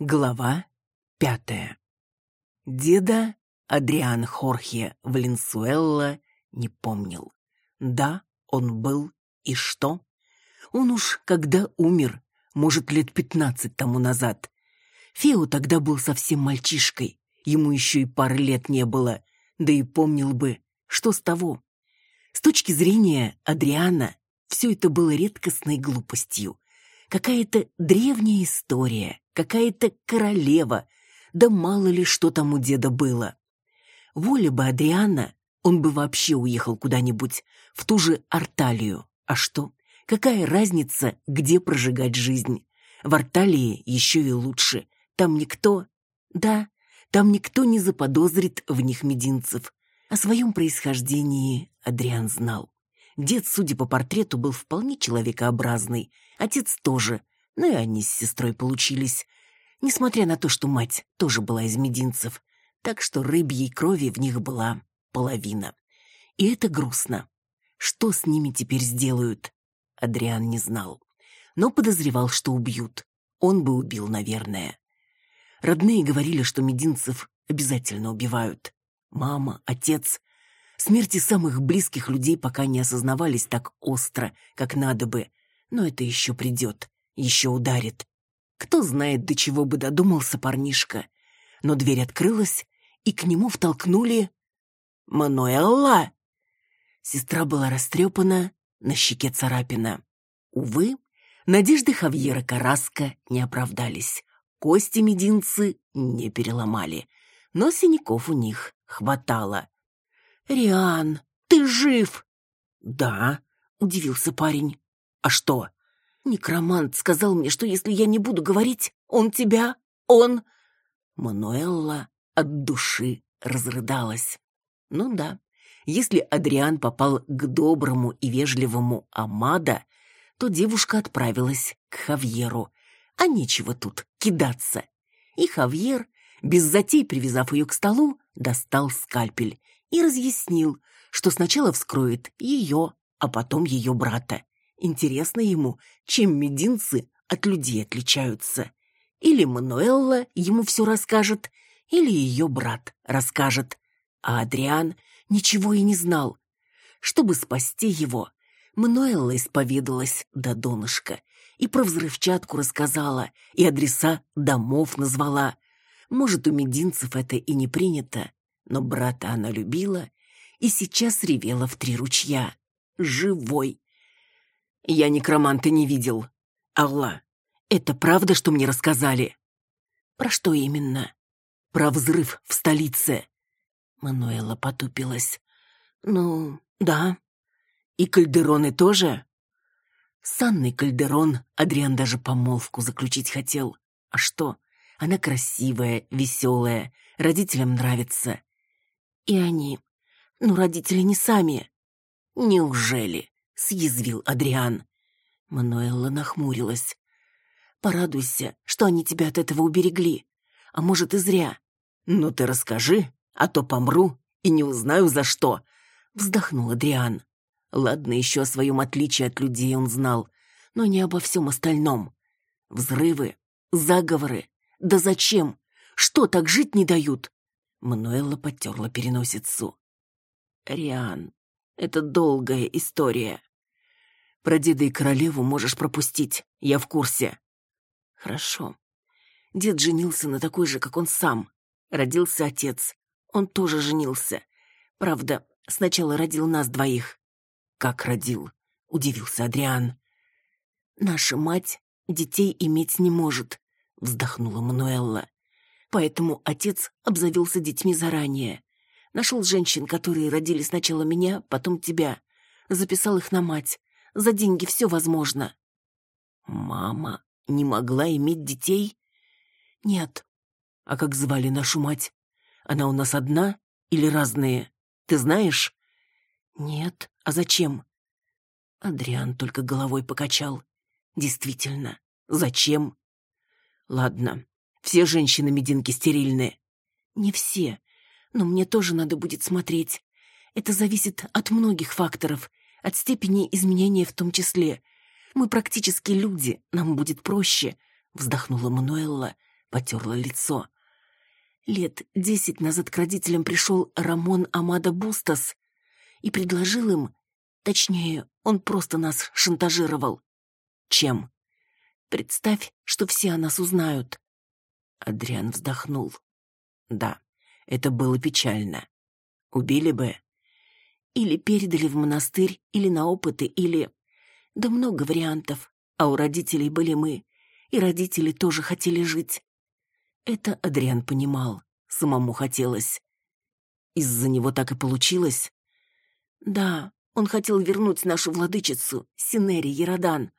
Глава пятая. Деда Адриан Хорхе Валенсуэлла не помнил. Да, он был, и что? Он уж когда умер, может, лет пятнадцать тому назад. Фео тогда был совсем мальчишкой, ему еще и пары лет не было, да и помнил бы, что с того. С точки зрения Адриана, все это было редкостной глупостью. Какая-то древняя история, какая-то королева, да мало ли что там у деда было. Воля бы Адриана, он бы вообще уехал куда-нибудь, в ту же Арталию. А что? Какая разница, где прожигать жизнь? В Арталии еще и лучше. Там никто... Да, там никто не заподозрит в них мединцев. О своем происхождении Адриан знал. Дед, судя по портрету, был вполне человекообразный, Отец тоже, ну и они с сестрой получились. Несмотря на то, что мать тоже была из мединцев, так что рыбьей крови в них была половина. И это грустно. Что с ними теперь сделают? Адриан не знал. Но подозревал, что убьют. Он бы убил, наверное. Родные говорили, что мединцев обязательно убивают. Мама, отец. Смерти самых близких людей пока не осознавались так остро, как надо бы. Но это еще придет, еще ударит. Кто знает, до чего бы додумался парнишка. Но дверь открылась, и к нему втолкнули... «Мануэлла!» Сестра была растрепана, на щеке царапина. Увы, надежды Хавьера Караска не оправдались. Кости мединцы не переломали, но синяков у них хватало. «Риан, ты жив?» «Да», — удивился парень. А что? Некромант сказал мне, что если я не буду говорить, он тебя, он... Мануэлла от души разрыдалась. Ну да, если Адриан попал к доброму и вежливому Амада, то девушка отправилась к Хавьеру. А нечего тут кидаться. И Хавьер, без затей привязав ее к столу, достал скальпель и разъяснил, что сначала вскроет ее, а потом ее брата. Интересно ему, чем мединцы от людей отличаются. Или Мануэлла ему все расскажет, или ее брат расскажет. А Адриан ничего и не знал. Чтобы спасти его, Мануэлла исповедалась до донышка и про взрывчатку рассказала, и адреса домов назвала. Может, у мединцев это и не принято, но брата она любила и сейчас ревела в три ручья. Живой, я некроманта не видел. Алла, это правда, что мне рассказали? Про что именно? Про взрыв в столице. Мануэла потупилась. Ну, да. И Кальдероны тоже? С Анной Кальдерон Адриан даже помолвку заключить хотел. А что? Она красивая, веселая, родителям нравится. И они... Ну, родители не сами. Неужели? съязвил Адриан. Мануэлла нахмурилась. «Порадуйся, что они тебя от этого уберегли. А может, и зря». «Ну ты расскажи, а то помру и не узнаю за что», — вздохнул Адриан. Ладно, еще о своем отличии от людей он знал, но не обо всем остальном. Взрывы, заговоры. Да зачем? Что, так жить не дают? Мануэлла потерла переносицу. «Риан, это долгая история. Про деда и королеву можешь пропустить, я в курсе. Хорошо. Дед женился на такой же, как он сам. Родился отец. Он тоже женился. Правда, сначала родил нас двоих. Как родил? Удивился Адриан. Наша мать детей иметь не может, вздохнула Мануэлла. Поэтому отец обзавелся детьми заранее. Нашел женщин, которые родили сначала меня, потом тебя. Записал их на мать. За деньги все возможно. Мама не могла иметь детей? Нет. А как звали нашу мать? Она у нас одна или разные? Ты знаешь? Нет. А зачем? Адриан только головой покачал. Действительно, зачем? Ладно, все женщины-мединки стерильны. Не все, Но мне тоже надо будет смотреть. Это зависит от многих факторов, от степени изменения в том числе. Мы практически люди, нам будет проще, вздохнула Мануэлла, потерла лицо. Лет десять назад к родителям пришел Рамон Амада Бустас и предложил им, точнее, он просто нас шантажировал. Чем? Представь, что все о нас узнают. Адриан вздохнул. Да, это было печально. Убили бы. Или передали в монастырь, или на опыты, или... Да много вариантов. А у родителей были мы. И родители тоже хотели жить. Это Адриан понимал. Самому хотелось. Из-за него так и получилось? Да, он хотел вернуть нашу владычицу, Синери Еродан.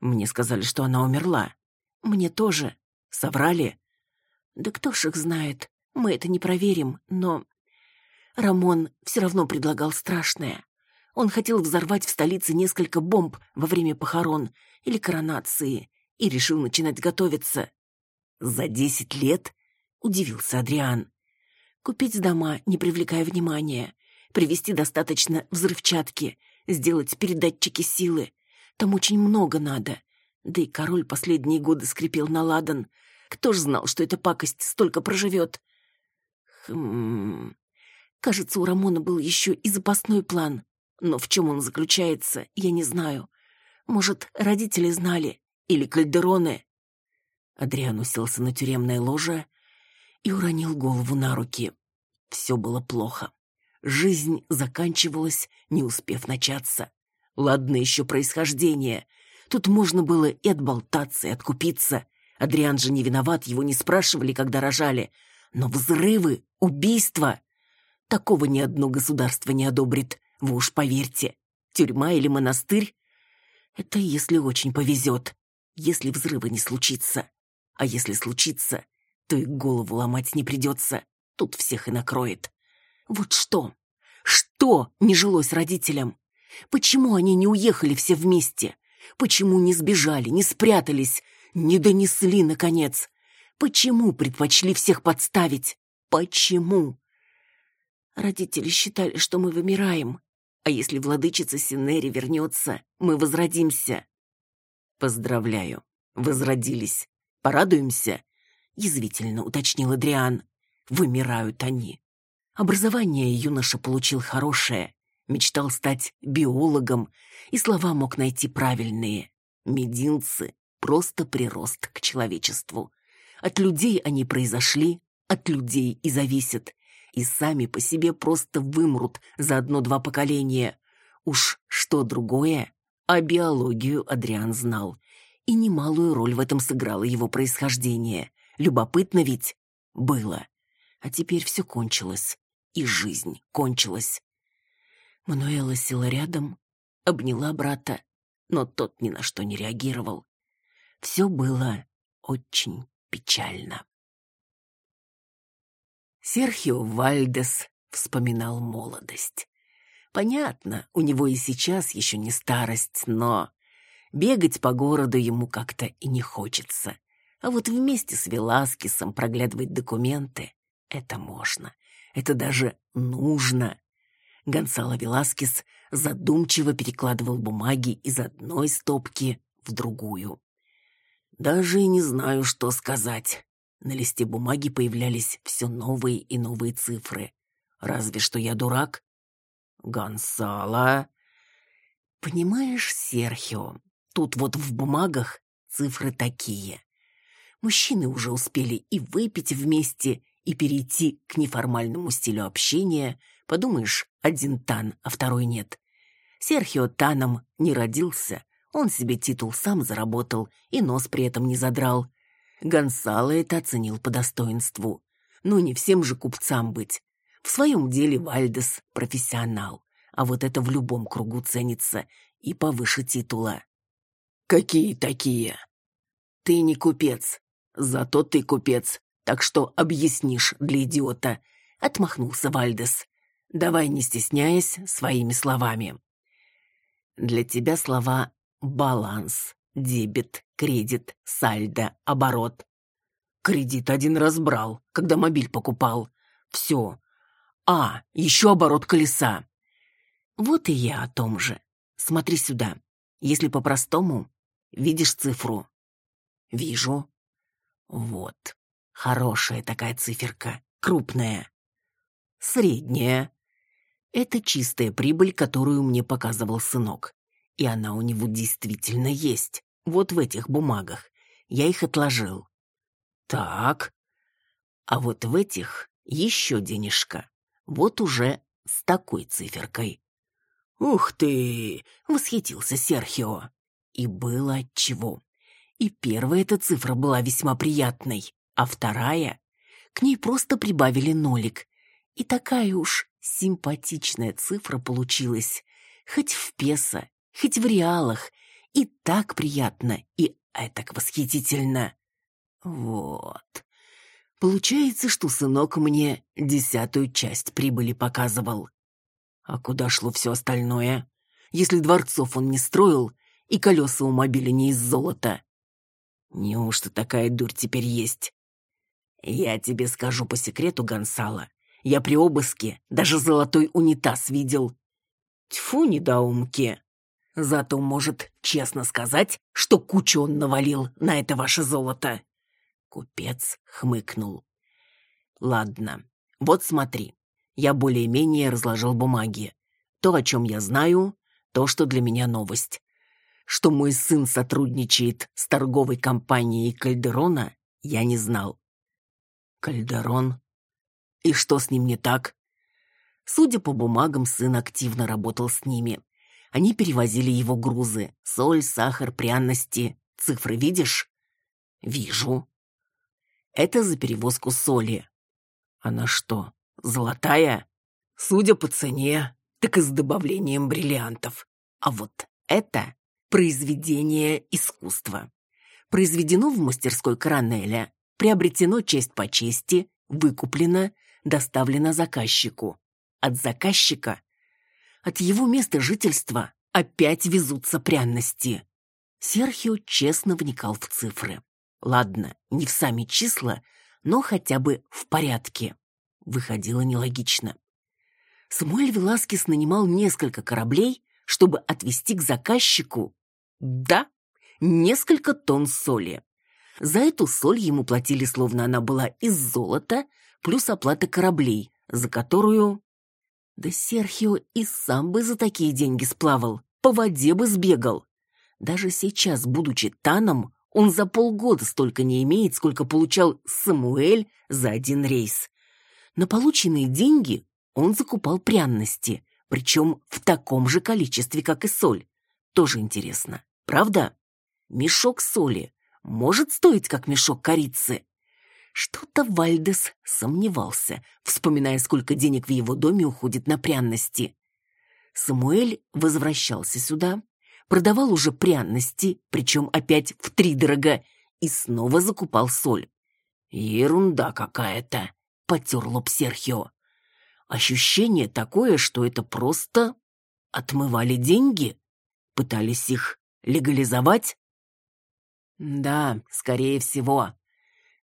Мне сказали, что она умерла. Мне тоже. Соврали? Да кто ж их знает. Мы это не проверим, но... Рамон все равно предлагал страшное. Он хотел взорвать в столице несколько бомб во время похорон или коронации и решил начинать готовиться. За десять лет? Удивился Адриан. Купить дома, не привлекая внимания, привезти достаточно взрывчатки, сделать передатчики силы. Там очень много надо. Да и король последние годы скрипел на ладан. Кто ж знал, что эта пакость столько проживет? Хм... Кажется, у Рамона был еще и запасной план. Но в чем он заключается, я не знаю. Может, родители знали? Или кальдероны? Адриан уселся на тюремное ложе и уронил голову на руки. Все было плохо. Жизнь заканчивалась, не успев начаться. Ладно еще происхождение. Тут можно было и отболтаться, и откупиться. Адриан же не виноват, его не спрашивали, когда рожали. Но взрывы, убийства... Такого ни одно государство не одобрит, вы уж поверьте. Тюрьма или монастырь — это если очень повезет, если взрыва не случится. А если случится, то и голову ломать не придется. Тут всех и накроет. Вот что? Что не жилось родителям? Почему они не уехали все вместе? Почему не сбежали, не спрятались, не донесли, наконец? Почему предпочли всех подставить? Почему? Родители считали, что мы вымираем, а если владычица Синери вернется, мы возродимся. Поздравляю, возродились. Порадуемся? Язвительно уточнил Адриан. Вымирают они. Образование юноша получил хорошее, мечтал стать биологом, и слова мог найти правильные. Мединцы — просто прирост к человечеству. От людей они произошли, от людей и зависят, и сами по себе просто вымрут за одно-два поколения. Уж что другое, а биологию Адриан знал, и немалую роль в этом сыграло его происхождение. Любопытно ведь было. А теперь все кончилось, и жизнь кончилась. Мануэла села рядом, обняла брата, но тот ни на что не реагировал. Все было очень печально. Серхио Вальдес вспоминал молодость. Понятно, у него и сейчас еще не старость, но бегать по городу ему как-то и не хочется. А вот вместе с Веласкесом проглядывать документы — это можно. Это даже нужно. Гонсало Веласкес задумчиво перекладывал бумаги из одной стопки в другую. Даже и не знаю, что сказать. На листе бумаги появлялись все новые и новые цифры. Разве что я дурак. Гонсало. Понимаешь, Серхио, тут вот в бумагах цифры такие. Мужчины уже успели и выпить вместе, и перейти к неформальному стилю общения. Подумаешь, один Тан, а второй нет. Серхио Таном не родился, он себе титул сам заработал и нос при этом не задрал. Гонсало это оценил по достоинству. Ну, не всем же купцам быть. В своем деле Вальдес – профессионал, а вот это в любом кругу ценится и повыше титула. «Какие такие?» «Ты не купец, зато ты купец, так что объяснишь для идиота», — отмахнулся Вальдес. «Давай, не стесняясь, своими словами». «Для тебя слова «баланс», «дебет», «кредит», «сальдо», «оборот». Кредит один раз брал, когда мобиль покупал. Все, А, еще оборот колеса. Вот и я о том же. Смотри сюда. Если по-простому, видишь цифру? Вижу. Вот. Хорошая такая циферка, крупная. Средняя. Это чистая прибыль, которую мне показывал сынок. И она у него действительно есть. Вот в этих бумагах. Я их отложил. Так. А вот в этих еще денежка. Вот уже с такой циферкой. «Ух ты!» — восхитился Серхио. И было отчего. И первая эта цифра была весьма приятной, а вторая... К ней просто прибавили нолик. И такая уж симпатичная цифра получилась. Хоть в песо, хоть в реалах. И так приятно, и этак восхитительно. Вот. Получается, что сынок мне десятую часть прибыли показывал. А куда шло все остальное? Если дворцов он не строил, и колеса у мобиля не из золота. Неужто такая дурь теперь есть? Я тебе скажу по секрету, Гонсало. Я при обыске даже золотой унитаз видел. Тьфу, недоумки. Зато может честно сказать, что кучу он навалил на это ваше золото. Купец хмыкнул. Ладно, вот смотри. Я более-менее разложил бумаги. То, о чем я знаю, то, что для меня новость. Что мой сын сотрудничает с торговой компанией Кальдерона, я не знал. Кальдерон? И что с ним не так? Судя по бумагам, сын активно работал с ними. Они перевозили его грузы. Соль, сахар, пряности. Цифры видишь? Вижу. Это за перевозку соли. Она что, золотая? Судя по цене, так и с добавлением бриллиантов. А вот это произведение искусства. Произведено в мастерской Коронеля, приобретено честь по чести, выкуплено, доставлено заказчику. От заказчика, от его места жительства опять везутся пряности. Серхио честно вникал в цифры. Ладно, не в сами числа, но хотя бы в порядке. Выходило нелогично. Самуэль Веласкес нанимал несколько кораблей, чтобы отвезти к заказчику, да, несколько тонн соли. За эту соль ему платили, словно она была из золота, плюс оплата кораблей, за которую... Да Серхио и сам бы за такие деньги сплавал, по воде бы сбегал. Даже сейчас, будучи Таном, он за полгода столько не имеет, сколько получал Самуэль за один рейс. На полученные деньги он закупал пряности, причем в таком же количестве, как и соль. Тоже интересно, правда? Мешок соли может стоить, как мешок корицы. Что-то Вальдес сомневался, вспоминая, сколько денег в его доме уходит на пряности. Самуэль возвращался сюда, продавал уже пряности, причем опять втридорога, и снова закупал соль. «Ерунда какая-то», — потер лоб Серхио. «Ощущение такое, что это просто отмывали деньги, пытались их легализовать?» «Да, скорее всего»,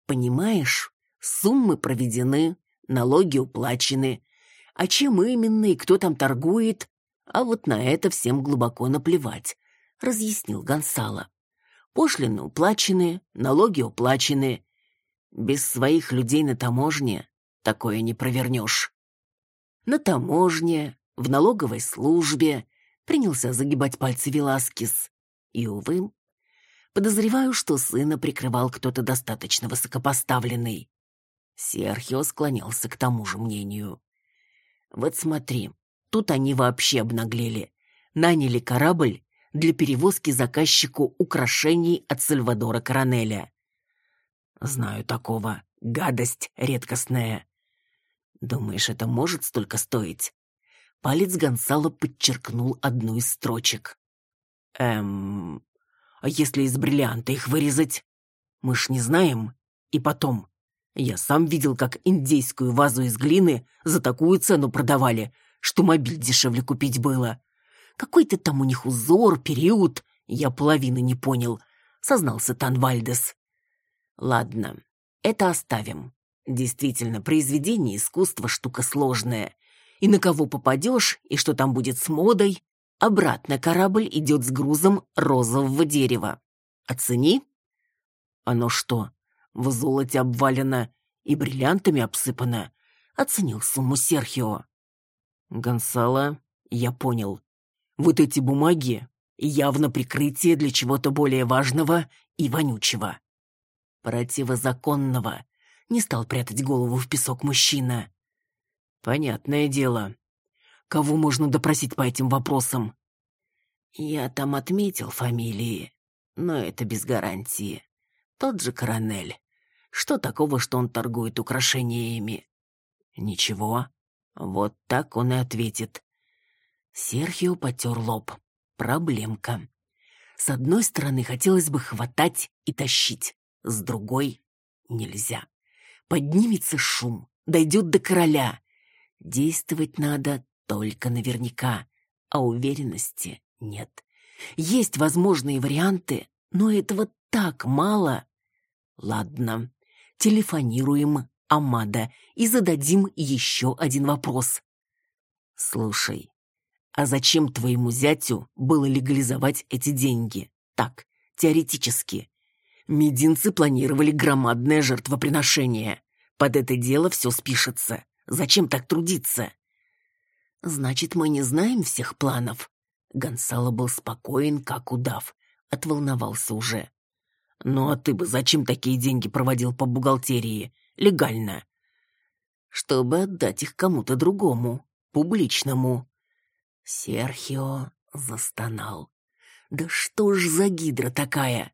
Понимаешь, суммы проведены, налоги уплачены. А чем именно и кто там торгует? А вот на это всем глубоко наплевать, разъяснил Гонсало. Пошлины уплачены, налоги уплачены. Без своих людей на таможне такое не провернешь. На таможне, в налоговой службе принялся загибать пальцы Веласкис. И, увы, Подозреваю, что сына прикрывал кто-то достаточно высокопоставленный. Серхио склонялся к тому же мнению. Вот смотри, тут они вообще обнаглели. Наняли корабль для перевозки заказчику украшений от Сальвадора Коронеля. Знаю такого. Гадость редкостная. Думаешь, это может столько стоить? Палец Гонсало подчеркнул одну из строчек. Эм, а если из бриллианта их вырезать? Мы ж не знаем. И потом, я сам видел, как индейскую вазу из глины за такую цену продавали, что мобиль дешевле купить было. Какой-то там у них узор, период, я половины не понял, сознался Танвальдес. Ладно, это оставим. Действительно, произведение искусства штука сложная. И на кого попадешь, и что там будет с модой, обратно корабль идет с грузом розового дерева. Оцени. Оно что, в золоте обвалено и бриллиантами обсыпано? Оценил сумму Серхио. Гонсало, я понял. Вот эти бумаги явно прикрытие для чего-то более важного и вонючего. Противозаконного. Не стал прятать голову в песок мужчина. Понятное дело. Кого можно допросить по этим вопросам? Я там отметил фамилии, но это без гарантии. Тот же Коронель. Что такого, что он торгует украшениями? Ничего. Вот так он и ответит. Серхио потер лоб. Проблемка. С одной стороны, хотелось бы хватать и тащить, с другой — нельзя. Поднимется шум, дойдет до короля. Действовать надо только наверняка, а уверенности нет. Есть возможные варианты, но этого так мало. Ладно, телефонируем Амада и зададим еще один вопрос. Слушай, а зачем твоему зятю было легализовать эти деньги? Так, теоретически. Мединцы планировали громадное жертвоприношение. Под это дело все спишется. Зачем так трудиться? Значит, мы не знаем всех планов. Гонсало был спокоен, как удав. Отволновался уже. Ну а ты бы зачем такие деньги проводил по бухгалтерии? Легально. Чтобы отдать их кому-то другому, публичному. Серхио застонал. «Да что ж за гидра такая?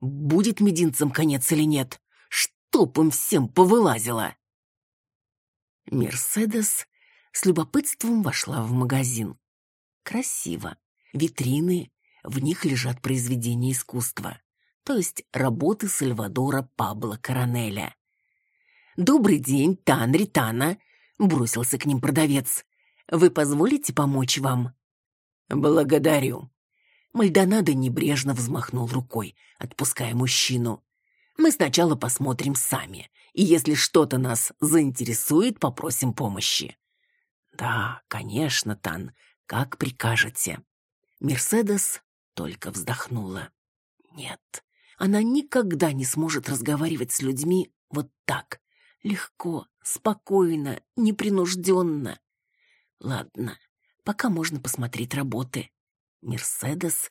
Будет мединцам конец или нет? Чтоб им всем повылазило!» Мерседес с любопытством вошла в магазин. Красиво. Витрины, в них лежат произведения искусства, то есть работы Сальвадора Пабло Коронеля. «Добрый день, Тан Ритана!» — бросился к ним продавец. Вы позволите помочь вам?» «Благодарю». Мальдонадо небрежно взмахнул рукой, отпуская мужчину. «Мы сначала посмотрим сами, и если что-то нас заинтересует, попросим помощи». «Да, конечно, Тан, как прикажете». Мерседес только вздохнула. «Нет, она никогда не сможет разговаривать с людьми вот так, легко, спокойно, непринужденно. Ладно, пока можно посмотреть работы. Мерседес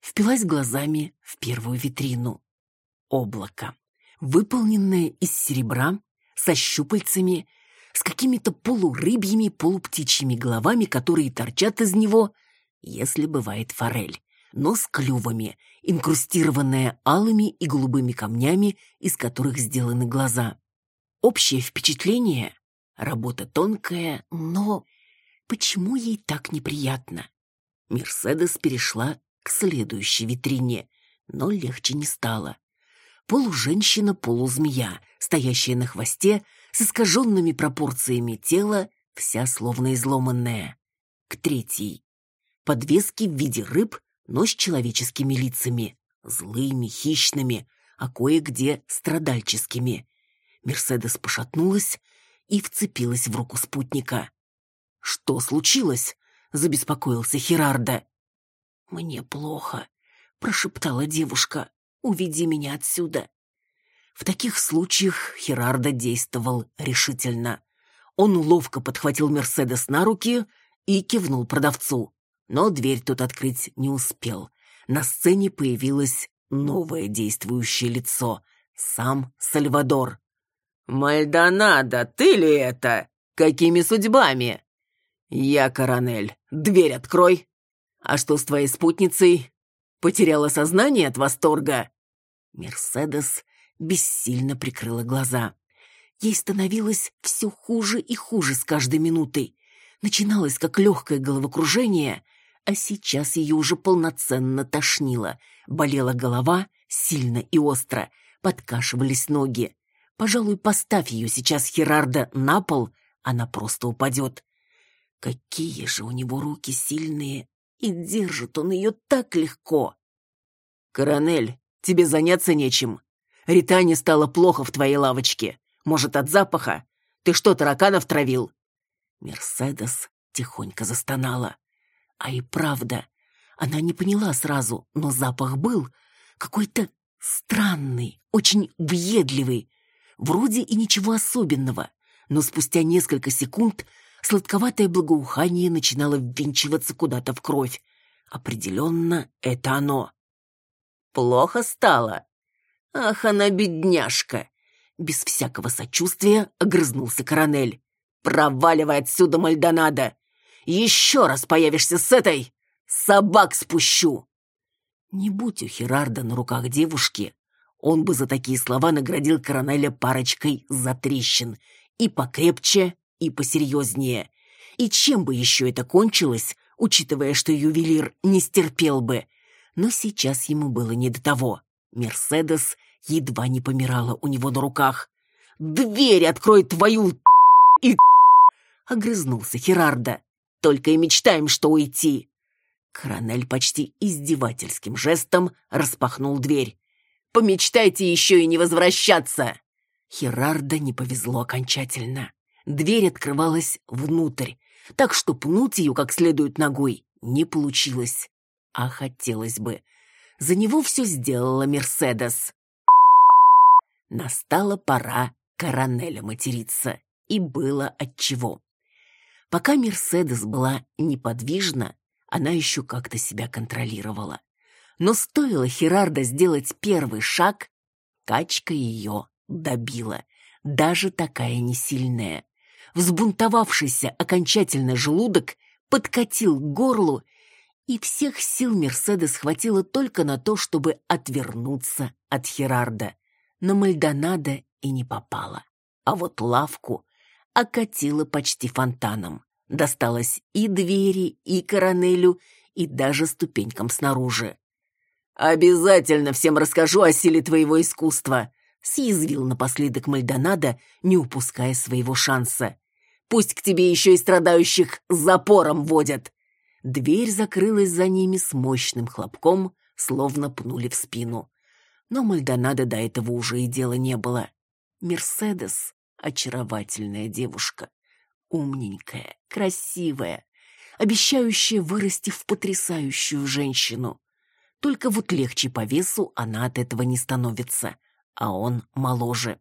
впилась глазами в первую витрину. Облако, выполненное из серебра, со щупальцами, с какими-то полурыбьими, полуптичьими головами, которые торчат из него, если бывает форель, но с клювами, инкрустированная алыми и голубыми камнями, из которых сделаны глаза. Общее впечатление — работа тонкая, но Почему ей так неприятно? Мерседес перешла к следующей витрине, но легче не стало. Полуженщина, полузмея, стоящая на хвосте, с искаженными пропорциями тела, вся словно изломанная. К третьей. Подвески в виде рыб, но с человеческими лицами, злыми, хищными, а кое-где страдальческими. Мерседес пошатнулась и вцепилась в руку спутника. «Что случилось?» — забеспокоился Херарда. «Мне плохо», — прошептала девушка. «Уведи меня отсюда». В таких случаях Херарда действовал решительно. Он ловко подхватил Мерседес на руки и кивнул продавцу. Но дверь тут открыть не успел. На сцене появилось новое действующее лицо. Сам Сальвадор. «Мальдонадо, ты ли это? Какими судьбами?» «Я Коронель. Дверь открой!» «А что с твоей спутницей? Потеряла сознание от восторга?» Мерседес бессильно прикрыла глаза. Ей становилось все хуже и хуже с каждой минутой. Начиналось как легкое головокружение, а сейчас ее уже полноценно тошнило. Болела голова сильно и остро, подкашивались ноги. Пожалуй, поставь ее сейчас Херарда на пол, она просто упадет. Какие же у него руки сильные, и держит он ее так легко. «Коронель, тебе заняться нечем. Ритане стало плохо в твоей лавочке. Может, от запаха? Ты что, тараканов травил?» Мерседес тихонько застонала. А и правда, она не поняла сразу, но запах был какой-то странный, очень въедливый. Вроде и ничего особенного, но спустя несколько секунд сладковатое благоухание начинало ввинчиваться куда-то в кровь. Определенно, это оно. «Плохо стало?» «Ах, она бедняжка!» Без всякого сочувствия огрызнулся Коронель. «Проваливай отсюда, Мальдонадо! Еще раз появишься с этой! Собак спущу!» Не будь у Херарда на руках девушки, он бы за такие слова наградил Коронеля парочкой затрещин. И покрепче, и посерьезнее. И чем бы еще это кончилось, учитывая, что ювелир не стерпел бы. Но сейчас ему было не до того. Мерседес едва не помирала у него на руках. «Дверь открой твою и огрызнулся Херарда. «Только и мечтаем, что уйти!» Коронель почти издевательским жестом распахнул дверь. «Помечтайте еще и не возвращаться!» Херарда не повезло окончательно. Дверь открывалась внутрь, так что пнуть ее как следует ногой не получилось. А хотелось бы. За него все сделала Мерседес. Настала пора Коронеля материться. И было отчего. Пока Мерседес была неподвижна, она еще как-то себя контролировала. Но стоило Херарда сделать первый шаг, качка ее добила, даже такая несильная. Взбунтовавшийся окончательно желудок подкатил к горлу, и всех сил Мерседес хватило только на то, чтобы отвернуться от Херарда. Но Мальдонадо и не попала. А вот лавку окатила почти фонтаном. Досталось и двери, и коронелю, и даже ступенькам снаружи. «Обязательно всем расскажу о силе твоего искусства», съязвил напоследок Мальдонадо, не упуская своего шанса. «Пусть к тебе еще и страдающих запором водят!» Дверь закрылась за ними с мощным хлопком, словно пнули в спину. Но Мальдонадо до этого уже и дела не было. Мерседес — очаровательная девушка. Умненькая, красивая, обещающая вырасти в потрясающую женщину. Только вот легче по весу она от этого не становится, а он моложе.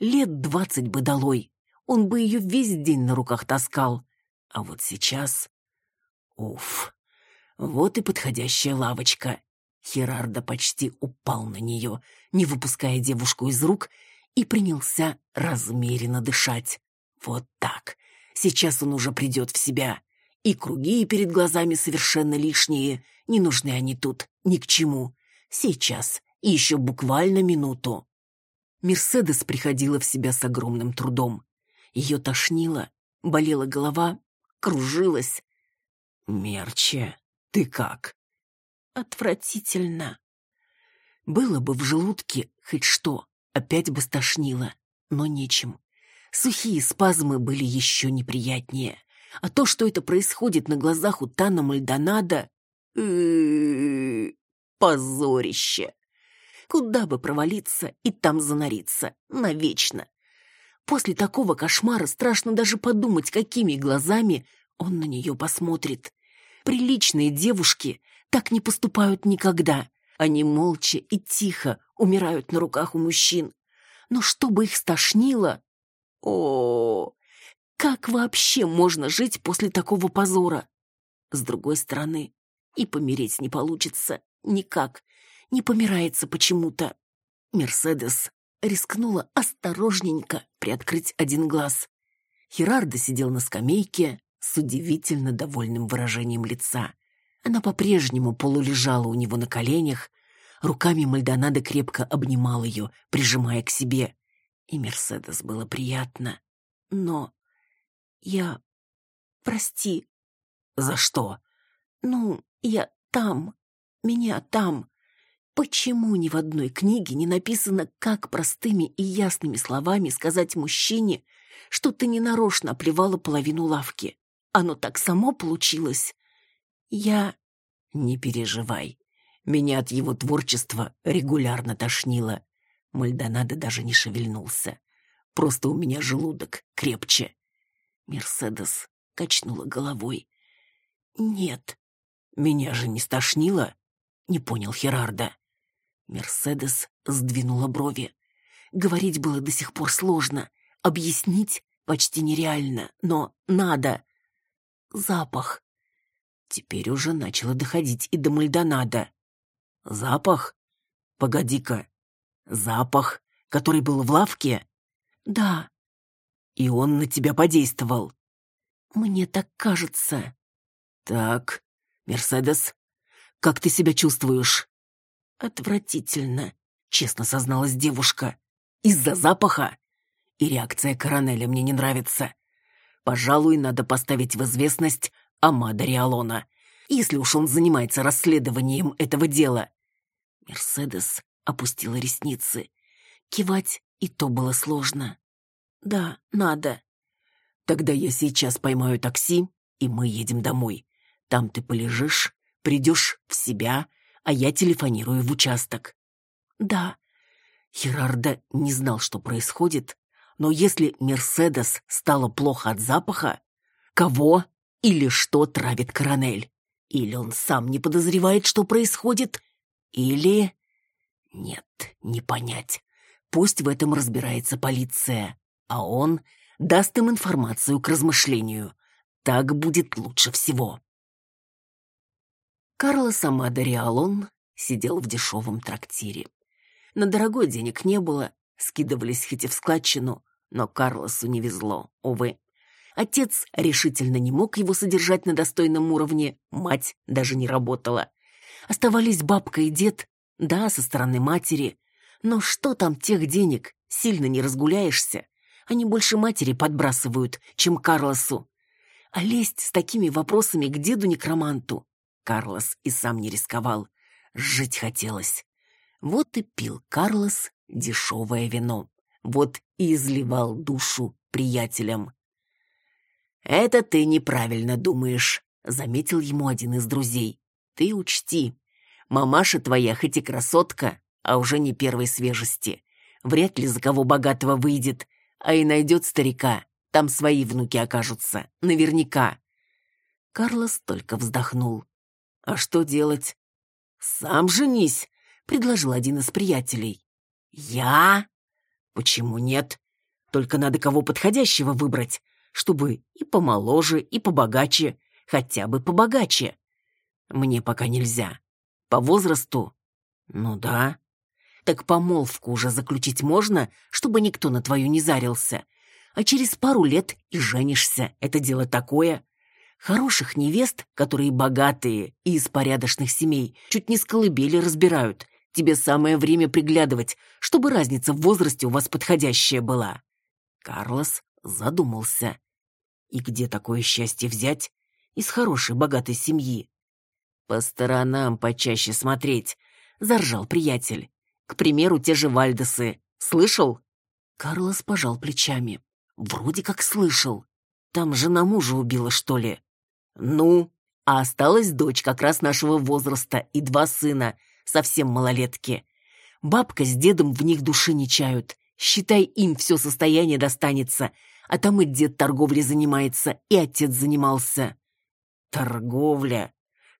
Лет двадцать бы долой, он бы ее весь день на руках таскал. А вот сейчас... Уф, вот и подходящая лавочка. Херарда почти упал на нее, не выпуская девушку из рук, и принялся размеренно дышать. Вот так. Сейчас он уже придет в себя. И круги перед глазами совершенно лишние. Не нужны они тут ни к чему. Сейчас. И еще буквально минуту. Мерседес приходила в себя с огромным трудом. Ее тошнило, болела голова, кружилась. «Мерче, ты как?» «Отвратительно». Было бы в желудке хоть что, опять бы стошнило, но нечем. Сухие спазмы были еще неприятнее. А то, что это происходит на глазах у Тана Мальдонада... Позорище! Куда бы провалиться и там занариться. Навечно. После такого кошмара страшно даже подумать, какими глазами он на нее посмотрит. Приличные девушки так не поступают никогда. Они молча и тихо умирают на руках у мужчин. Но чтобы их стошнило... О, как вообще можно жить после такого позора? С другой стороны, и помереть не получится. Никак. Не помирается почему-то. Мерседес рискнула осторожненько приоткрыть один глаз. Херардо сидел на скамейке с удивительно довольным выражением лица. Она по-прежнему полулежала у него на коленях, руками Мальдонадо крепко обнимал ее, прижимая к себе. И Мерседес было приятно. Но я... Прости. За что? Ну, я там. Меня там. Почему ни в одной книге не написано, как простыми и ясными словами сказать мужчине, что ты ненарочно оплевала половину лавки? Оно так само получилось. Я... Не переживай. Меня от его творчества регулярно тошнило. Мальдонадо даже не шевельнулся. Просто у меня желудок крепче. Мерседес качнула головой. Нет, меня же не стошнило. Не понял Херарда. Мерседес сдвинула брови. Говорить было до сих пор сложно, объяснить почти нереально, но надо. Запах. Теперь уже начало доходить и до Мальдонада. Запах? Погоди-ка. Запах, который был в лавке? Да. И он на тебя подействовал? Мне так кажется. Так, Мерседес, как ты себя чувствуешь? Отвратительно, честно созналась девушка. Из-за запаха? И реакция Коронеля мне не нравится. Пожалуй, надо поставить в известность Амада Риалона, если уж он занимается расследованием этого дела. Мерседес опустила ресницы. Кивать и то было сложно. «Да, надо». «Тогда я сейчас поймаю такси, и мы едем домой. Там ты полежишь, придешь в себя, а я телефонирую в участок». «Да». Херарда не знал, что происходит, но если Мерседес стало плохо от запаха, кого или что травит Коронель? Или он сам не подозревает, что происходит, или... Нет, не понять. Пусть в этом разбирается полиция, а он даст им информацию к размышлению. Так будет лучше всего. Карлос Амадо Риалон сидел в дешевом трактире. На дорогой денег не было, скидывались хоть и в складчину, но Карлосу не везло, увы. Отец решительно не мог его содержать на достойном уровне, мать даже не работала. Оставались бабка и дед, да, со стороны матери. Но что там тех денег? Сильно не разгуляешься. Они больше матери подбрасывают, чем Карлосу. А лезть с такими вопросами к деду-некроманту Карлос и сам не рисковал. Жить хотелось. Вот и пил Карлос дешевое вино. Вот и изливал душу приятелям. «Это ты неправильно думаешь», — заметил ему один из друзей. «Ты учти, мамаша твоя хоть и красотка, а уже не первой свежести. Вряд ли за кого богатого выйдет, а и найдет старика. Там свои внуки окажутся, наверняка». Карлос только вздохнул. «А что делать?» «Сам женись», — предложил один из приятелей. «Я?» «Почему нет? Только надо кого подходящего выбрать, чтобы и помоложе, и побогаче, хотя бы побогаче. Мне пока нельзя. По возрасту? Ну да. Так помолвку уже заключить можно, чтобы никто на твою не зарился. А через пару лет и женишься. Это дело такое. Хороших невест, которые богатые и из порядочных семей, чуть не с колыбели разбирают. Тебе самое время приглядывать, чтобы разница в возрасте у вас подходящая была. Карлос задумался. И где такое счастье взять? Из хорошей, богатой семьи. По сторонам почаще смотреть, заржал приятель. К примеру, те же Вальдесы. Слышал? Карлос пожал плечами. Вроде как слышал. Там жена мужа убила, что ли? Ну, а осталась дочь как раз нашего возраста и два сына, совсем малолетки. Бабка с дедом в них души не чают. Считай, им все состояние достанется, а там и дед торговлей занимается, и отец занимался. Торговля.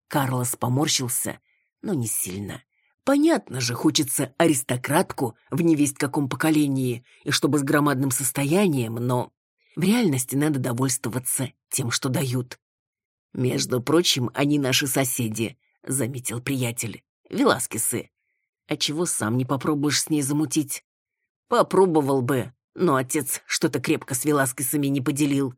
Карлос поморщился, но не сильно. Понятно же, хочется аристократку в невесть каком поколении, и чтобы с громадным состоянием, но в реальности надо довольствоваться тем, что дают. «Между прочим, они наши соседи», — заметил приятель. «Веласкесы. А чего сам не попробуешь с ней замутить?» «Попробовал бы, но отец что-то крепко с Веласкесами не поделил.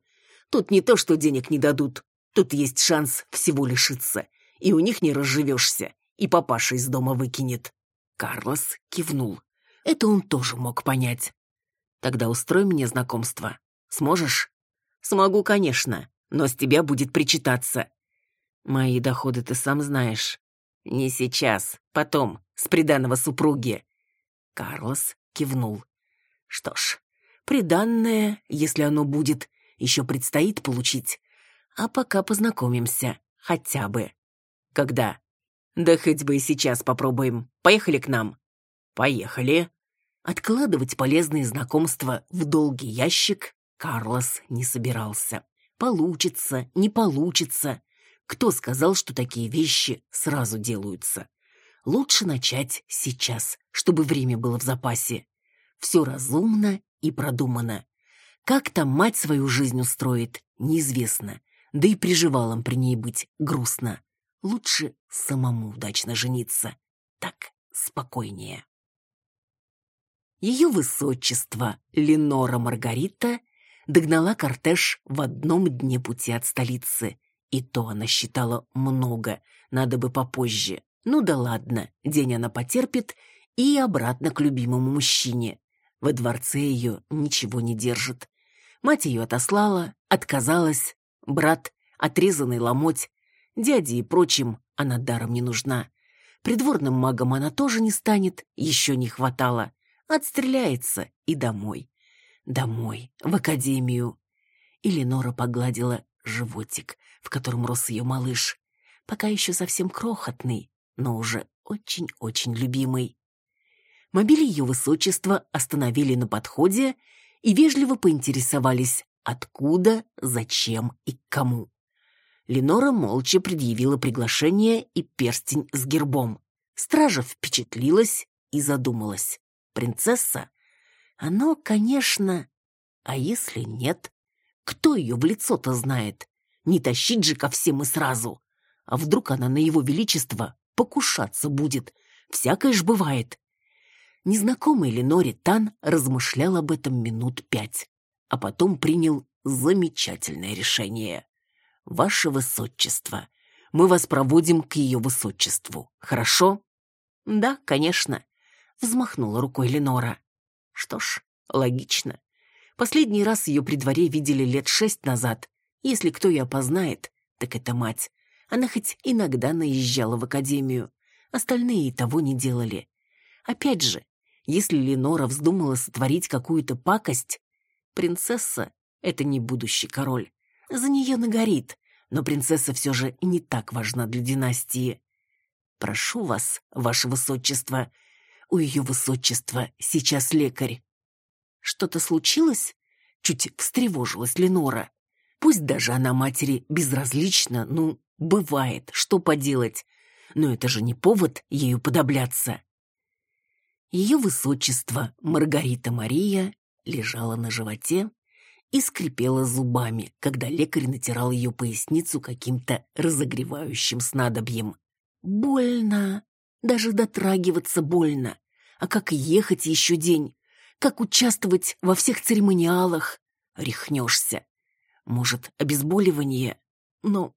Тут не то, что денег не дадут, тут есть шанс всего лишиться и у них не разживешься, и папаша из дома выкинет». Карлос кивнул. Это он тоже мог понять. «Тогда устрой мне знакомство. Сможешь?» «Смогу, конечно, но с тебя будет причитаться». «Мои доходы ты сам знаешь». «Не сейчас, потом, с приданного супруги». Карлос кивнул. «Что ж, приданное, если оно будет, еще предстоит получить. А пока познакомимся, хотя бы». Когда? Да хоть бы и сейчас попробуем. Поехали к нам. Поехали. Откладывать полезные знакомства в долгий ящик Карлос не собирался. Получится, не получится. Кто сказал, что такие вещи сразу делаются? Лучше начать сейчас, чтобы время было в запасе. Все разумно и продумано. Как там мать свою жизнь устроит, неизвестно. Да и приживалом при ней быть грустно. Лучше самому удачно жениться. Так спокойнее. Ее высочество Ленора Маргарита догнала кортеж в одном дне пути от столицы. И то она считала много, надо бы попозже. Ну да ладно, день она потерпит и обратно к любимому мужчине. Во дворце ее ничего не держит. Мать ее отослала, отказалась. Брат, отрезанный ломоть. Дяде и прочим она даром не нужна. Придворным магом она тоже не станет, еще не хватало. Отстреляется и домой. Домой, в академию. Эленора погладила животик, в котором рос ее малыш. Пока еще совсем крохотный, но уже очень-очень любимый. Мобили ее высочества остановили на подходе и вежливо поинтересовались, откуда, зачем и кому. Ленора молча предъявила приглашение и перстень с гербом. Стража впечатлилась и задумалась. Принцесса? Оно, конечно... А если нет? Кто ее в лицо-то знает? Не тащить же ко всем и сразу. А вдруг она на его величество покушаться будет? Всякое ж бывает. Незнакомый Леноре Тан размышлял об этом минут пять, а потом принял замечательное решение. «Ваше Высочество, мы вас проводим к ее Высочеству, хорошо?» «Да, конечно», — взмахнула рукой Ленора. «Что ж, логично. Последний раз ее при дворе видели лет шесть назад. Если кто и опознает, так это мать. Она хоть иногда наезжала в академию. Остальные и того не делали. Опять же, если Ленора вздумала сотворить какую-то пакость, принцесса — это не будущий король. За нее нагорит, но принцесса все же не так важна для династии. Прошу вас, ваше высочество, у ее высочества сейчас лекарь. Что-то случилось? Чуть встревожилась Ленора. Пусть даже она матери безразлична, ну, бывает, что поделать. Но это же не повод ею подобляться. Ее высочество Маргарита Мария лежала на животе и скрипела зубами, когда лекарь натирал ее поясницу каким-то разогревающим снадобьем. Больно, даже дотрагиваться больно. А как ехать еще день? Как участвовать во всех церемониалах? Рехнешься. Может, обезболивание? Но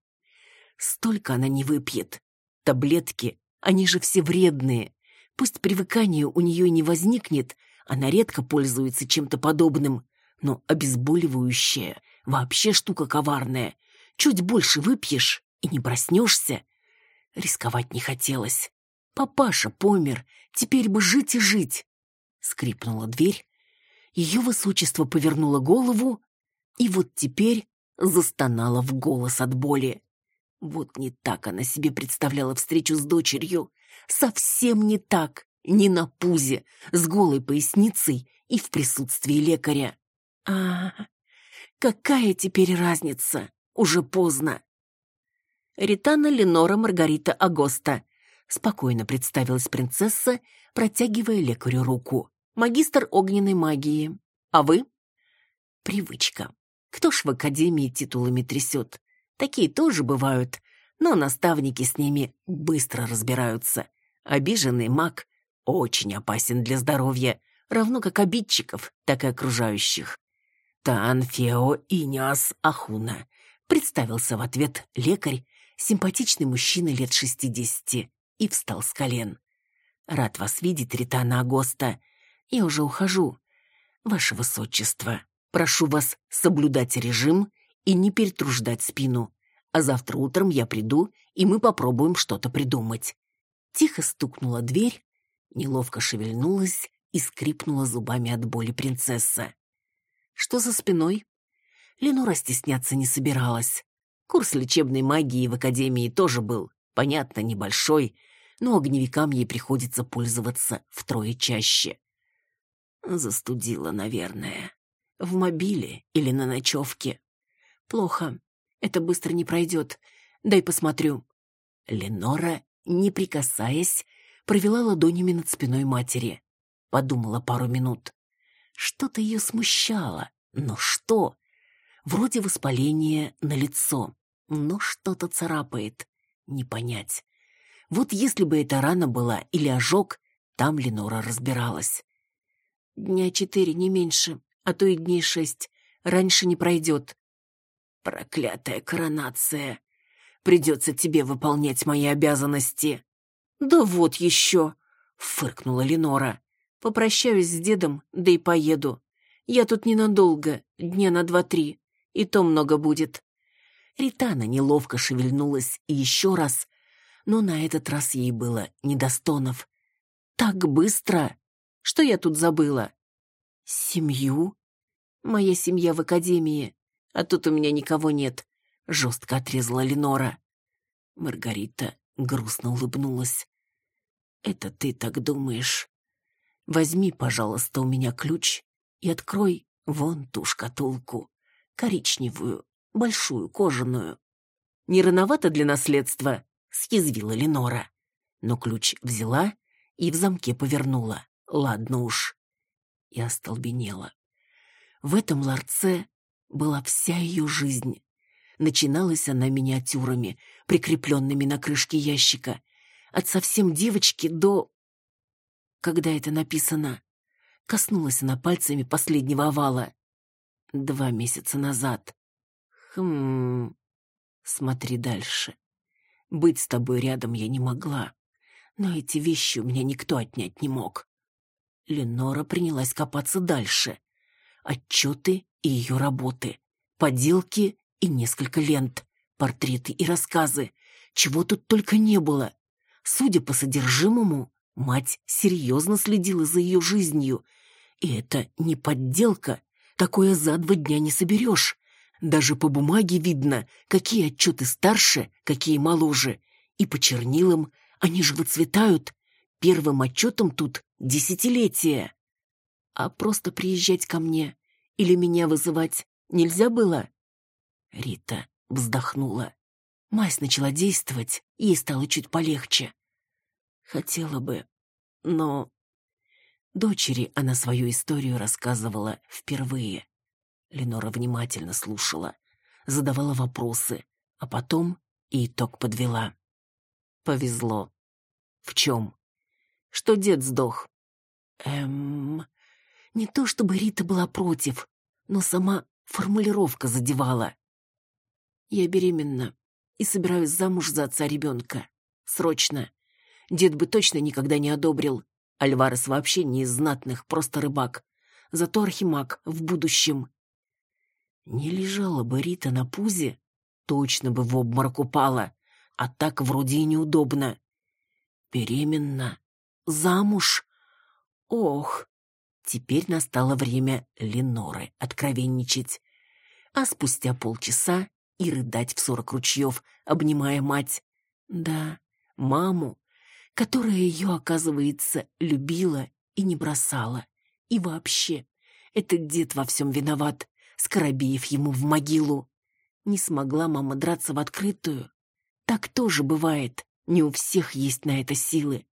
столько она не выпьет. Таблетки, они же все вредные. Пусть привыкание у нее не возникнет, она редко пользуется чем-то подобным, но обезболивающее вообще штука коварная. Чуть больше выпьешь и не проснешься. Рисковать не хотелось. Папаша помер, теперь бы жить и жить. Скрипнула дверь. Ее высочество повернуло голову, и вот теперь застонала в голос от боли. Вот не так она себе представляла встречу с дочерью. Совсем не так, не на пузе, с голой поясницей и в присутствии лекаря. А, какая теперь разница? Уже поздно. Ритана Ленора Маргарита Агоста. Спокойно представилась принцесса, протягивая лекарю руку. Магистр огненной магии. А вы? Привычка. Кто ж в академии титулами трясет? Такие тоже бывают, но наставники с ними быстро разбираются. Обиженный маг очень опасен для здоровья, равно как обидчиков, так и окружающих. Тан Фео Иниас Ахуна представился в ответ лекарь, симпатичный мужчина лет шестидесяти, и встал с колен. «Рад вас видеть, Ритана Агоста. Я уже ухожу. Ваше Высочество, прошу вас соблюдать режим и не перетруждать спину а завтра утром я приду, и мы попробуем что-то придумать». Тихо стукнула дверь, неловко шевельнулась и скрипнула зубами от боли принцесса. «Что за спиной?» Ленура стесняться не собиралась. Курс лечебной магии в академии тоже был, понятно, небольшой, но огневикам ей приходится пользоваться втрое чаще. Застудила, наверное. В мобиле или на ночевке. Плохо. Это быстро не пройдет. Дай посмотрю. Ленора, не прикасаясь, провела ладонями над спиной матери. Подумала пару минут. Что-то ее смущало. Но что? Вроде воспаление на лицо, но что-то царапает. Не понять. Вот если бы это рана была или ожог, там Ленора разбиралась. Дня четыре, не меньше, а то и дней шесть. Раньше не пройдет. Проклятая коронация. Придется тебе выполнять мои обязанности. Да вот еще, фыркнула Ленора. Попрощаюсь с дедом, да и поеду. Я тут ненадолго, дня на два-три, и то много будет. Ритана неловко шевельнулась еще раз, но на этот раз ей было не до стонов. Так быстро! Что я тут забыла? Семью? Моя семья в академии, а тут у меня никого нет, жестко отрезала Ленора. Маргарита грустно улыбнулась. Это ты так думаешь? Возьми, пожалуйста, у меня ключ и открой вон ту шкатулку, коричневую, большую, кожаную. Не рановато для наследства, съязвила Ленора. Но ключ взяла и в замке повернула. Ладно уж. И остолбенела. В этом ларце была вся ее жизнь. Начиналась она миниатюрами, прикрепленными на крышке ящика. От совсем девочки до... Когда это написано? Коснулась она пальцами последнего овала. Два месяца назад. Хм... Смотри дальше. Быть с тобой рядом я не могла но эти вещи у меня никто отнять не мог. Ленора принялась копаться дальше. Отчеты и ее работы, поделки и несколько лент, портреты и рассказы. Чего тут только не было. Судя по содержимому, мать серьезно следила за ее жизнью. И это не подделка. Такое за два дня не соберешь. Даже по бумаге видно, какие отчеты старше, какие моложе. И по чернилам, они же выцветают. Первым отчетом тут десятилетие. А просто приезжать ко мне или меня вызывать нельзя было? Рита вздохнула. Мазь начала действовать, ей стало чуть полегче. Хотела бы, но... Дочери она свою историю рассказывала впервые. Ленора внимательно слушала, задавала вопросы, а потом и итог подвела. Повезло. В чем? Что дед сдох. Эм... Не то чтобы Рита была против, но сама формулировка задевала. Я беременна и собираюсь замуж за отца ребенка. Срочно. Дед бы точно никогда не одобрил. Альварес вообще не из знатных, просто рыбак. Зато архимаг в будущем. Не лежала бы Рита на пузе, точно бы в обморок упала. А так вроде и неудобно. Беременна? Замуж? Ох! Теперь настало время Леноры откровенничать. А спустя полчаса и рыдать в сорок ручьев, обнимая мать. Да, маму, которая ее, оказывается, любила и не бросала. И вообще, этот дед во всем виноват, Скоробеев ему в могилу. Не смогла мама драться в открытую. Так тоже бывает. Не у всех есть на это силы.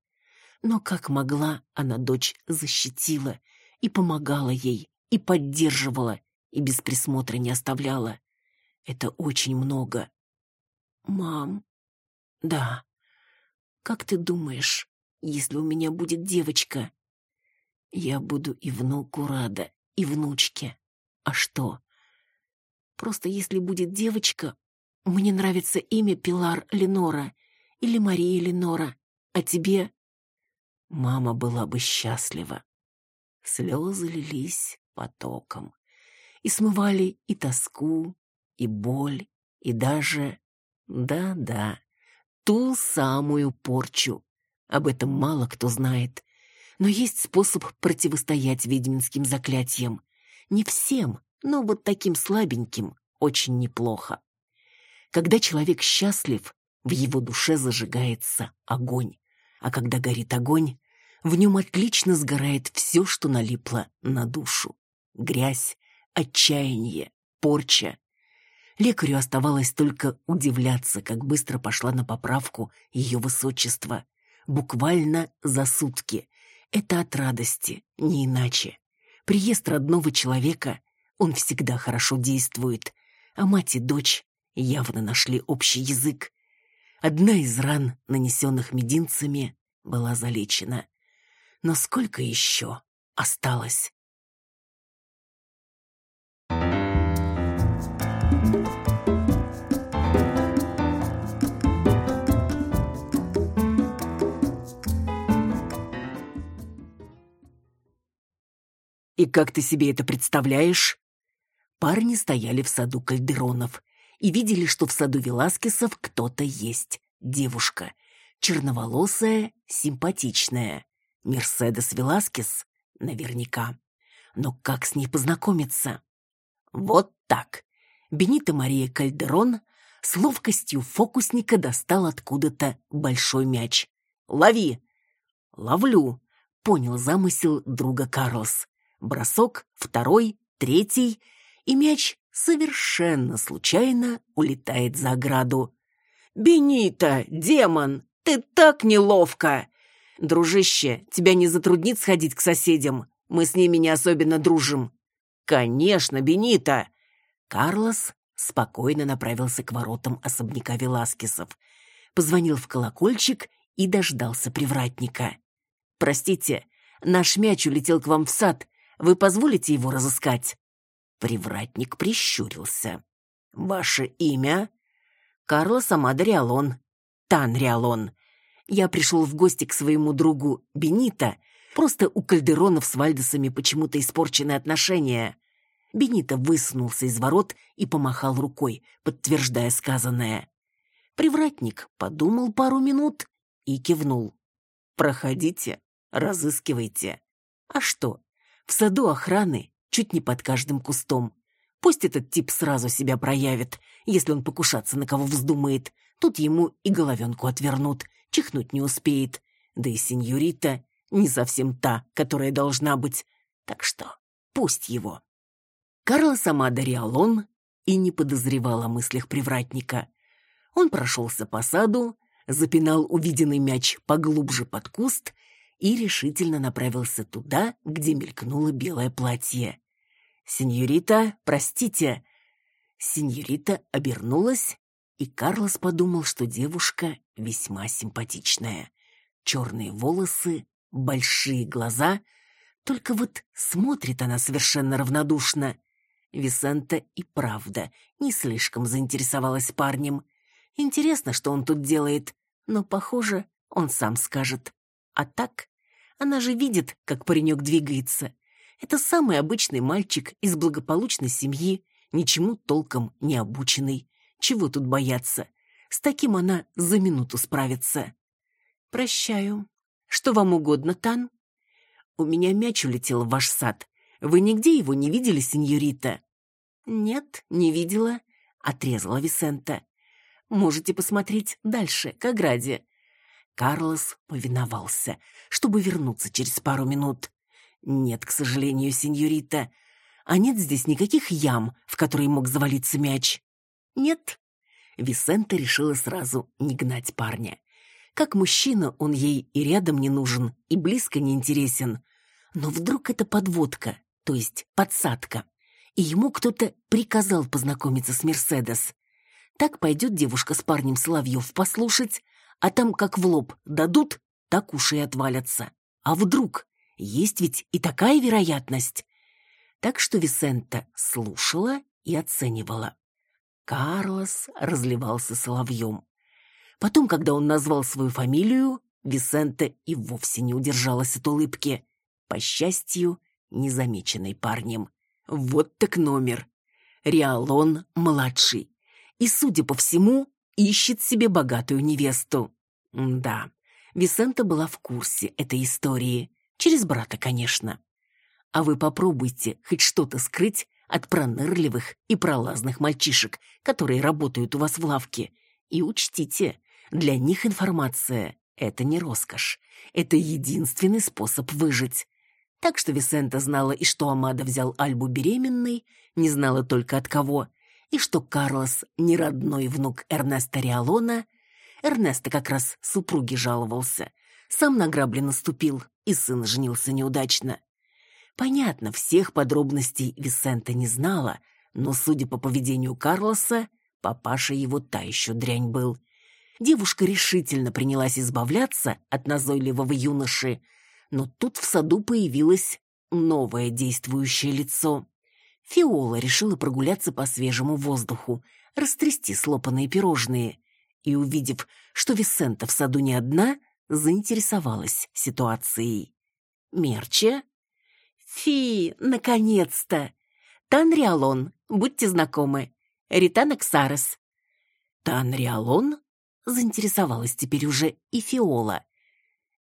Но как могла, она дочь защитила и помогала ей, и поддерживала, и без присмотра не оставляла. Это очень много. Мам. Да. Как ты думаешь, если у меня будет девочка? Я буду и внуку рада, и внучке. А что? Просто если будет девочка, мне нравится имя Пилар Ленора, или Мария Ленора, а тебе...» Мама была бы счастлива. Слезы лились потоком и смывали и тоску, и боль, и даже... Да-да, ту самую порчу. Об этом мало кто знает. Но есть способ противостоять ведьминским заклятиям. Не всем, но вот таким слабеньким очень неплохо. Когда человек счастлив, в его душе зажигается огонь. А когда горит огонь, В нем отлично сгорает все, что налипло на душу. Грязь, отчаяние, порча. Лекарю оставалось только удивляться, как быстро пошла на поправку ее высочество. Буквально за сутки. Это от радости, не иначе. Приезд родного человека, он всегда хорошо действует, а мать и дочь явно нашли общий язык. Одна из ран, нанесенных мединцами, была залечена. Но сколько еще осталось? «И как ты себе это представляешь?» Парни стояли в саду кальдеронов и видели, что в саду Веласкесов кто-то есть. Девушка. Черноволосая, симпатичная. Мерседес Веласкес? Наверняка. Но как с ней познакомиться? Вот так. Бенита Мария Кальдерон с ловкостью фокусника достал откуда-то большой мяч. «Лови!» «Ловлю», — понял замысел друга Карлос. Бросок, второй, третий, и мяч совершенно случайно улетает за ограду. «Бенита, демон, ты так неловко!» «Дружище, тебя не затруднит сходить к соседям? Мы с ними не особенно дружим». «Конечно, Бенита!» Карлос спокойно направился к воротам особняка Веласкесов, позвонил в колокольчик и дождался привратника. «Простите, наш мяч улетел к вам в сад, вы позволите его разыскать?» Привратник прищурился. «Ваше имя?» «Карлос Амадо Риалон. Тан Риалон. Я пришел в гости к своему другу Бенита. Просто у Кальдеронов с Вальдесами почему-то испорчены отношения». Бенита высунулся из ворот и помахал рукой, подтверждая сказанное. Привратник подумал пару минут и кивнул. «Проходите, разыскивайте. А что, в саду охраны, чуть не под каждым кустом. Пусть этот тип сразу себя проявит, если он покушаться на кого вздумает. Тут ему и головенку отвернут, чихнуть не успеет. Да и сеньорита не совсем та, которая должна быть. Так что пусть его. Карла сама Риалон и не подозревал о мыслях привратника. Он прошелся по саду, запинал увиденный мяч поглубже под куст и решительно направился туда, где мелькнуло белое платье. «Сеньорита, простите!» Сеньорита обернулась, и Карлос подумал, что девушка весьма симпатичная. Черные волосы, большие глаза, только вот смотрит она совершенно равнодушно. Висента и правда не слишком заинтересовалась парнем. Интересно, что он тут делает, но, похоже, он сам скажет. А так она же видит, как паренек двигается. Это самый обычный мальчик из благополучной семьи, ничему толком не обученный. Чего тут бояться? С таким она за минуту справится. Прощаю. Что вам угодно, Тан? У меня мяч улетел в ваш сад. Вы нигде его не видели, сеньорита? Нет, не видела, отрезала Висента. Можете посмотреть дальше, к ограде. Карлос повиновался, чтобы вернуться через пару минут. «Нет, к сожалению, сеньорита. А нет здесь никаких ям, в которые мог завалиться мяч?» «Нет». Висента решила сразу не гнать парня. Как мужчина он ей и рядом не нужен, и близко не интересен. Но вдруг это подводка, то есть подсадка, и ему кто-то приказал познакомиться с Мерседес. Так пойдет девушка с парнем Соловьев послушать, а там как в лоб дадут, так уши и отвалятся. А вдруг? Есть ведь и такая вероятность. Так что Висента слушала и оценивала. Карлос разливался соловьем. Потом, когда он назвал свою фамилию, Висента и вовсе не удержалась от улыбки. По счастью, незамеченной парнем. Вот так номер. Риалон младший. И, судя по всему, ищет себе богатую невесту. да, Висента была в курсе этой истории. Через брата, конечно. А вы попробуйте хоть что-то скрыть от пронырливых и пролазных мальчишек, которые работают у вас в лавке. И учтите, для них информация — это не роскошь. Это единственный способ выжить. Так что Висента знала и что Амада взял Альбу беременной, не знала только от кого, и что Карлос не родной внук Эрнеста Риалона. Эрнеста как раз супруге жаловался. Сам на грабли наступил, и сын женился неудачно. Понятно, всех подробностей Висента не знала, но, судя по поведению Карлоса, папаша его та еще дрянь был. Девушка решительно принялась избавляться от назойливого юноши, но тут в саду появилось новое действующее лицо. Фиола решила прогуляться по свежему воздуху, растрясти слопанные пирожные, и, увидев, что Висента в саду не одна, заинтересовалась ситуацией. Мерча? Фи, наконец-то! Танриалон, будьте знакомы. Ритана Ксарес. Танриалон? Заинтересовалась теперь уже и Фиола.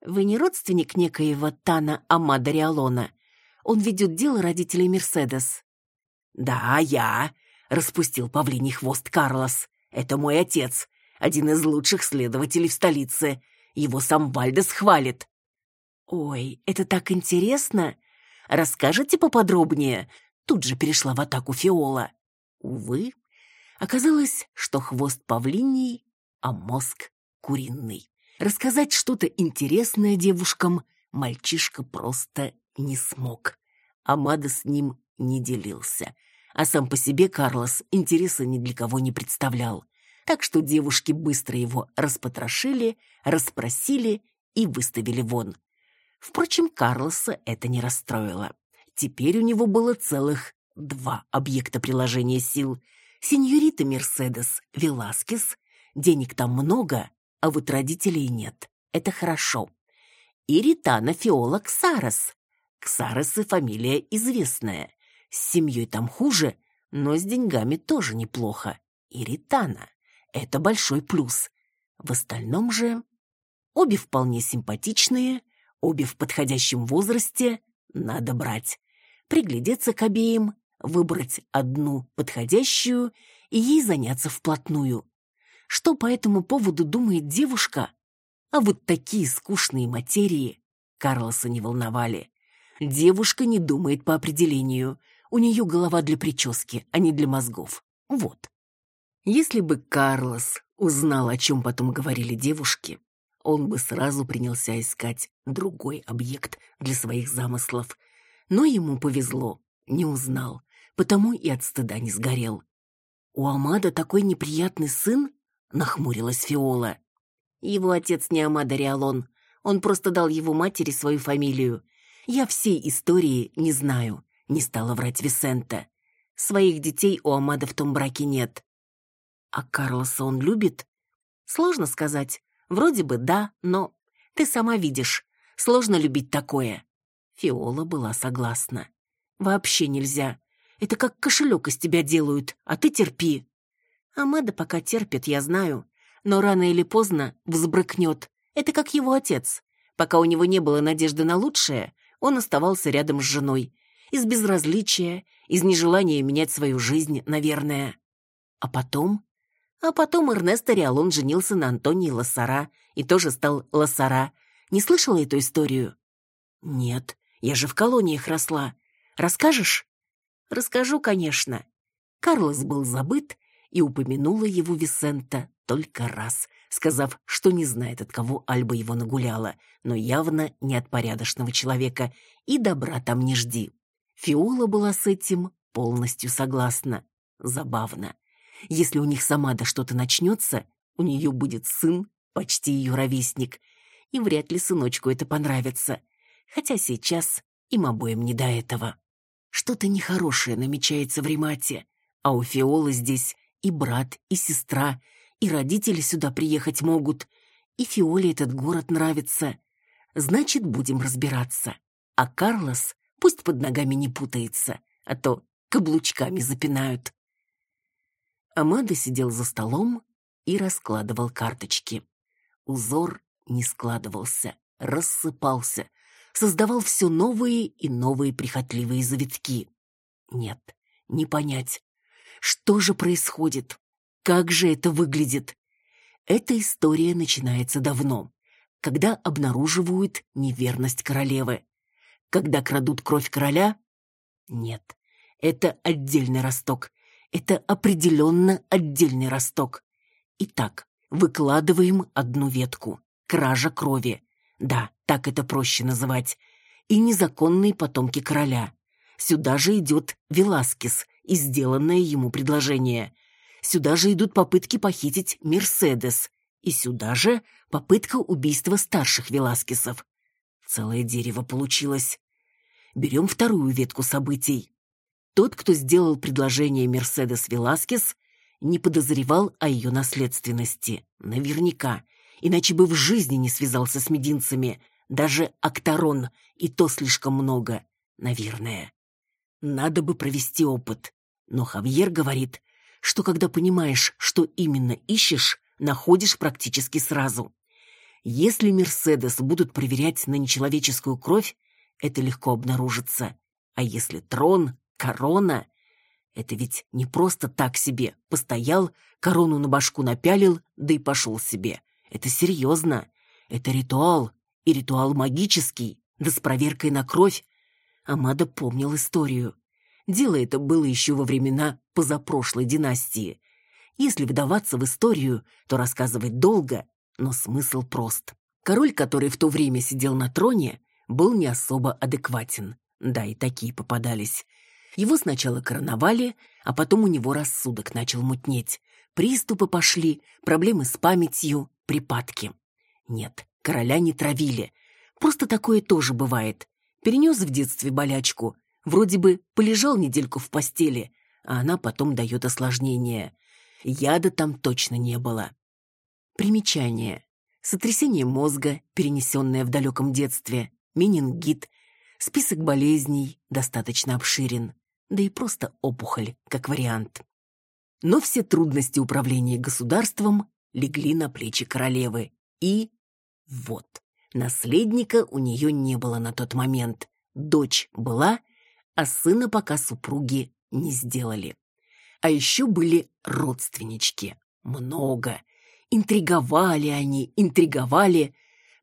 Вы не родственник некоего Тана Амада Риалона? Он ведет дело родителей Мерседес. Да, я, распустил павлиний хвост Карлос. Это мой отец, один из лучших следователей в столице. Его сам Вальдес хвалит. Ой, это так интересно. Расскажите поподробнее? Тут же перешла в атаку Фиола. Увы, оказалось, что хвост павлиний, а мозг куриный. Рассказать что-то интересное девушкам мальчишка просто не смог. Амада с ним не делился. А сам по себе Карлос интереса ни для кого не представлял. Так что девушки быстро его распотрошили, расспросили и выставили вон. Впрочем, Карлоса это не расстроило. Теперь у него было целых два объекта приложения сил. Сеньорита Мерседес Веласкес, денег там много, а вот родителей нет. Это хорошо. И Ритана Фиола Ксарес. Ксаресы фамилия известная. С семьей там хуже, но с деньгами тоже неплохо. И Ритана. Это большой плюс. В остальном же... Обе вполне симпатичные, Обе в подходящем возрасте надо брать. Приглядеться к обеим, выбрать одну подходящую и ей заняться вплотную. Что по этому поводу думает девушка? А вот такие скучные материи Карлоса не волновали. Девушка не думает по определению. У нее голова для прически, а не для мозгов. Вот. Если бы Карлос узнал, о чем потом говорили девушки, он бы сразу принялся искать другой объект для своих замыслов. Но ему повезло, не узнал, потому и от стыда не сгорел. «У Амада такой неприятный сын?» — нахмурилась Фиола. «Его отец не Амада Риалон. Он просто дал его матери свою фамилию. Я всей истории не знаю», — не стала врать Висента. «Своих детей у Амада в том браке нет». «А Карлоса он любит?» «Сложно сказать. Вроде бы да, но... Ты сама видишь, сложно любить такое. Фиола была согласна. Вообще нельзя. Это как кошелек из тебя делают, а ты терпи. Амада пока терпит, я знаю. Но рано или поздно взбрыкнет. Это как его отец. Пока у него не было надежды на лучшее, он оставался рядом с женой. Из безразличия, из нежелания менять свою жизнь, наверное. А потом а потом Эрнесто Риалон женился на Антонии Лассара и тоже стал Лассара. Не слышала эту историю? Нет, я же в колониях росла. Расскажешь? Расскажу, конечно. Карлос был забыт, и упомянула его Висента только раз, сказав, что не знает, от кого Альба его нагуляла, но явно не от порядочного человека, и добра там не жди. Фиола была с этим полностью согласна. Забавно. Если у них сама да что-то начнется, у нее будет сын, почти ее ровесник, и вряд ли сыночку это понравится. Хотя сейчас им обоим не до этого. Что-то нехорошее намечается в Римате, а у Фиолы здесь и брат, и сестра, и родители сюда приехать могут, и Фиоле этот город нравится. Значит, будем разбираться. А Карлос пусть под ногами не путается, а то каблучками запинают. Амада сидел за столом и раскладывал карточки. Узор не складывался, рассыпался, создавал все новые и новые прихотливые завитки. Нет, не понять. Что же происходит? Как же это выглядит? Эта история начинается давно. когда обнаруживают неверность королевы. Когда крадут кровь короля? Нет, это отдельный росток. Это определенно отдельный росток. Итак, выкладываем одну ветку. Кража крови. Да, так это проще называть. И незаконные потомки короля. Сюда же идет Веласкес и сделанное ему предложение. Сюда же идут попытки похитить Мерседес. И сюда же попытка убийства старших Веласкесов. Целое дерево получилось. Берем вторую ветку событий. Тот, кто сделал предложение Мерседес Веласкес, не подозревал о ее наследственности. Наверняка. Иначе бы в жизни не связался с мединцами. Даже Акторон, и то слишком много. Наверное. Надо бы провести опыт. Но Хавьер говорит, что когда понимаешь, что именно ищешь, находишь практически сразу. Если Мерседес будут проверять на нечеловеческую кровь, это легко обнаружится. А если трон, корона... Это ведь не просто так себе. Постоял, корону на башку напялил, да и пошел себе. Это серьезно. Это ритуал. И ритуал магический, да с проверкой на кровь. Амада помнил историю. Дело это было еще во времена позапрошлой династии. Если вдаваться в историю, то рассказывать долго, но смысл прост. Король, который в то время сидел на троне, был не особо адекватен. Да, и такие попадались. Его сначала короновали, а потом у него рассудок начал мутнеть. Приступы пошли, проблемы с памятью, припадки. Нет, короля не травили. Просто такое тоже бывает. Перенес в детстве болячку. Вроде бы полежал недельку в постели, а она потом дает осложнение. Яда там точно не было. Примечание. Сотрясение мозга, перенесенное в далеком детстве, менингит, список болезней достаточно обширен, да и просто опухоль, как вариант. Но все трудности управления государством легли на плечи королевы. И вот, наследника у нее не было на тот момент. Дочь была, а сына пока супруги не сделали. А еще были родственнички. Много. Интриговали они, интриговали.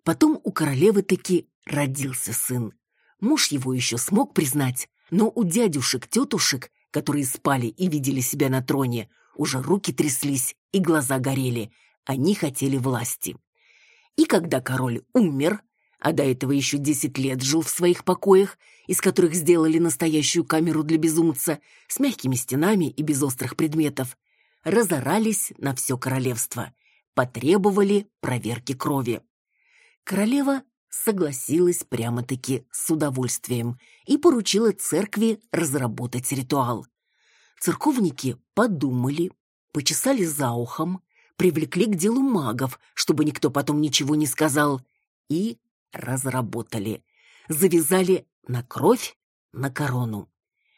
Потом у королевы таки родился сын. Муж его еще смог признать, но у дядюшек-тетушек, которые спали и видели себя на троне, уже руки тряслись и глаза горели. Они хотели власти. И когда король умер, а до этого еще десять лет жил в своих покоях, из которых сделали настоящую камеру для безумца, с мягкими стенами и без острых предметов, разорались на все королевство, потребовали проверки крови. Королева согласилась прямо-таки с удовольствием и поручила церкви разработать ритуал. Церковники подумали, почесали за ухом, привлекли к делу магов, чтобы никто потом ничего не сказал, и разработали. Завязали на кровь, на корону.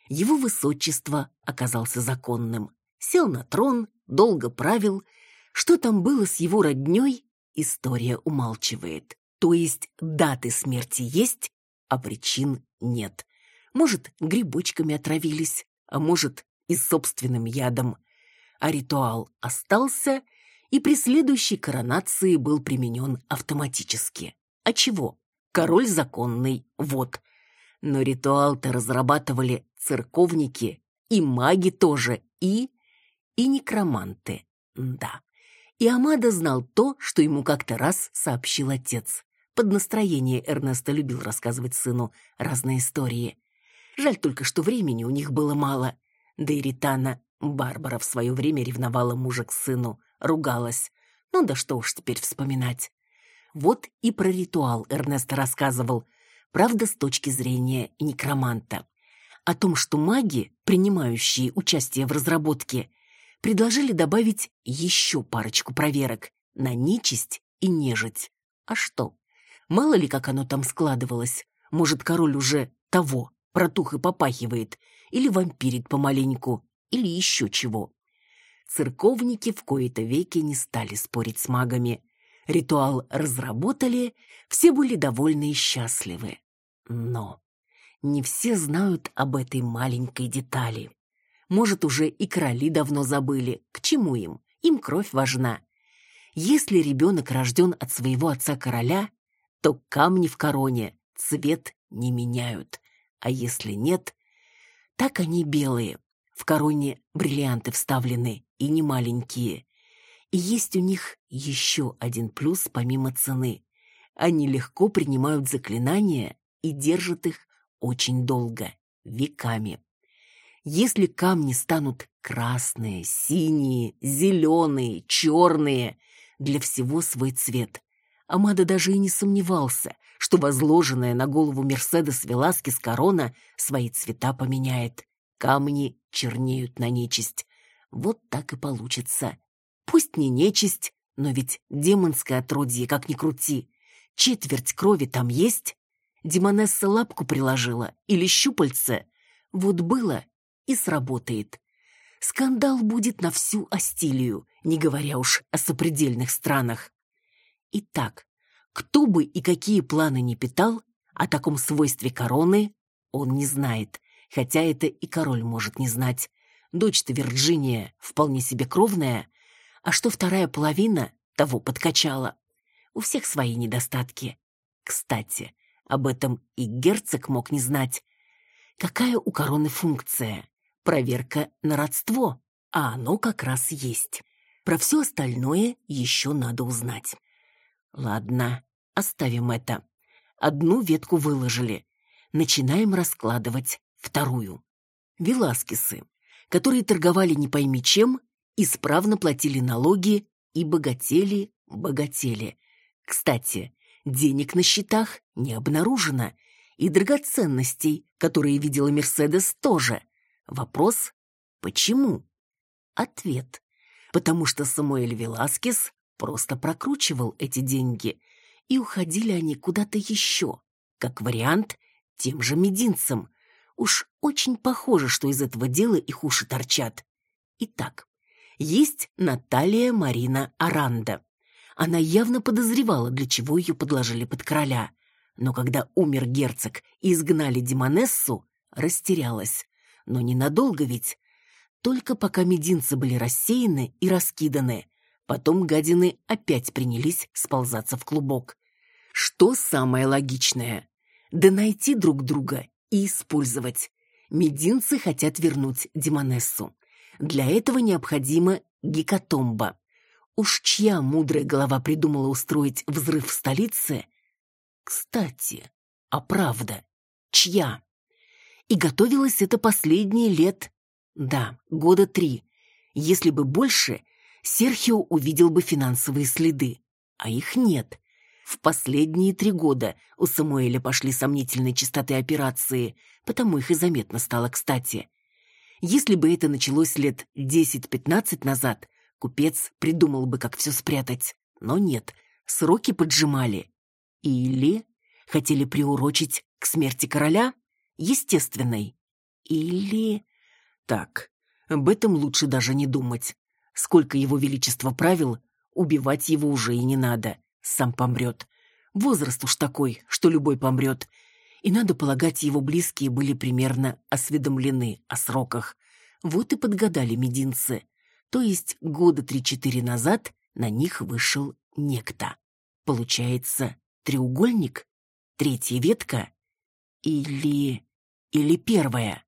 Его высочество оказался законным. Сел на трон, долго правил. Что там было с его роднёй, история умалчивает. То есть даты смерти есть, а причин нет. Может, грибочками отравились, а может, и собственным ядом. А ритуал остался, и при следующей коронации был применен автоматически. А чего? Король законный, вот. Но ритуал-то разрабатывали церковники, и маги тоже, и... и некроманты, да. И Амада знал то, что ему как-то раз сообщил отец. Под настроение Эрнеста любил рассказывать сыну разные истории. Жаль только, что времени у них было мало. Да и Ритана, Барбара в свое время ревновала мужа к сыну, ругалась. Ну да что уж теперь вспоминать. Вот и про ритуал Эрнест рассказывал, правда, с точки зрения некроманта. О том, что маги, принимающие участие в разработке, предложили добавить еще парочку проверок на нечисть и нежить. А что? Мало ли, как оно там складывалось. Может, король уже того, протух и попахивает, или вампирит помаленьку, или еще чего. Церковники в кои-то веки не стали спорить с магами. Ритуал разработали, все были довольны и счастливы. Но не все знают об этой маленькой детали. Может, уже и короли давно забыли, к чему им, им кровь важна. Если ребенок рожден от своего отца-короля, то камни в короне цвет не меняют, а если нет, так они белые. В короне бриллианты вставлены и не маленькие. И есть у них еще один плюс помимо цены. Они легко принимают заклинания и держат их очень долго, веками. Если камни станут красные, синие, зеленые, черные, для всего свой цвет. Амада даже и не сомневался, что возложенная на голову Мерседес Веласкес корона свои цвета поменяет. Камни чернеют на нечисть. Вот так и получится. Пусть не нечисть, но ведь демонское отродье, как ни крути. Четверть крови там есть. Демонесса лапку приложила или щупальце. Вот было и сработает. Скандал будет на всю Астилию, не говоря уж о сопредельных странах. Итак, кто бы и какие планы не питал, о таком свойстве короны он не знает, хотя это и король может не знать. Дочь-то Вирджиния вполне себе кровная, а что вторая половина того подкачала. У всех свои недостатки. Кстати, об этом и герцог мог не знать. Какая у короны функция? Проверка на родство, а оно как раз есть. Про все остальное еще надо узнать. Ладно, оставим это. Одну ветку выложили. Начинаем раскладывать вторую. Веласкесы, которые торговали не пойми чем, исправно платили налоги и богатели, богатели. Кстати, денег на счетах не обнаружено, и драгоценностей, которые видела Мерседес, тоже. Вопрос «Почему?» Ответ «Потому что Самуэль Веласкес просто прокручивал эти деньги, и уходили они куда-то еще, как вариант, тем же мединцам, Уж очень похоже, что из этого дела их уши торчат. Итак, есть Наталья Марина Аранда. Она явно подозревала, для чего ее подложили под короля. Но когда умер герцог и изгнали Демонессу, растерялась. Но ненадолго ведь. Только пока мединцы были рассеяны и раскиданы. Потом гадины опять принялись сползаться в клубок. Что самое логичное? Да найти друг друга и использовать. Мединцы хотят вернуть Демонессу. Для этого необходима гекатомба. Уж чья мудрая голова придумала устроить взрыв в столице? Кстати, а правда, чья? И готовилось это последние лет, да, года три. Если бы больше, Серхио увидел бы финансовые следы, а их нет. В последние три года у Самуэля пошли сомнительные частоты операции, потому их и заметно стало кстати. Если бы это началось лет 10-15 назад, купец придумал бы, как все спрятать. Но нет, сроки поджимали. Или хотели приурочить к смерти короля, естественной. Или... Так, об этом лучше даже не думать. Сколько его величество правил, убивать его уже и не надо сам помрет. Возраст уж такой, что любой помрет. И, надо полагать, его близкие были примерно осведомлены о сроках. Вот и подгадали мединцы. То есть года три-четыре назад на них вышел некто. Получается, треугольник? Третья ветка? Или... или первая?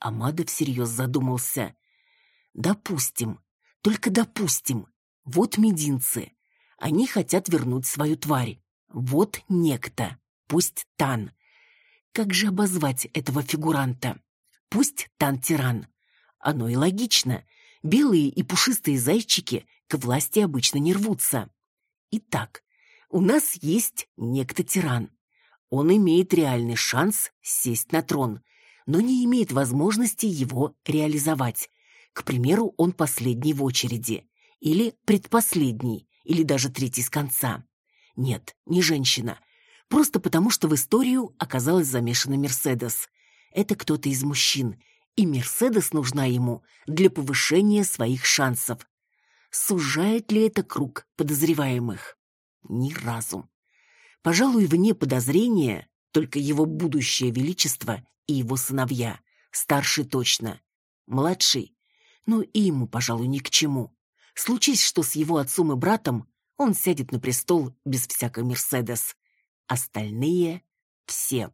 Амада всерьез задумался. Допустим, только допустим. Вот мединцы. Они хотят вернуть свою тварь. Вот некто. Пусть Тан. Как же обозвать этого фигуранта? Пусть Тан-тиран. Оно и логично. Белые и пушистые зайчики к власти обычно не рвутся. Итак, у нас есть некто-тиран. Он имеет реальный шанс сесть на трон, но не имеет возможности его реализовать. К примеру, он последний в очереди. Или предпоследний или даже третий с конца. Нет, не женщина. Просто потому, что в историю оказалась замешана Мерседес. Это кто-то из мужчин, и Мерседес нужна ему для повышения своих шансов. Сужает ли это круг подозреваемых? Ни разу. Пожалуй, вне подозрения только его будущее величество и его сыновья. Старший точно. Младший? Ну и ему, пожалуй, ни к чему. Случись что с его отцом и братом, Он сядет на престол без всякой Мерседес. Остальные — все.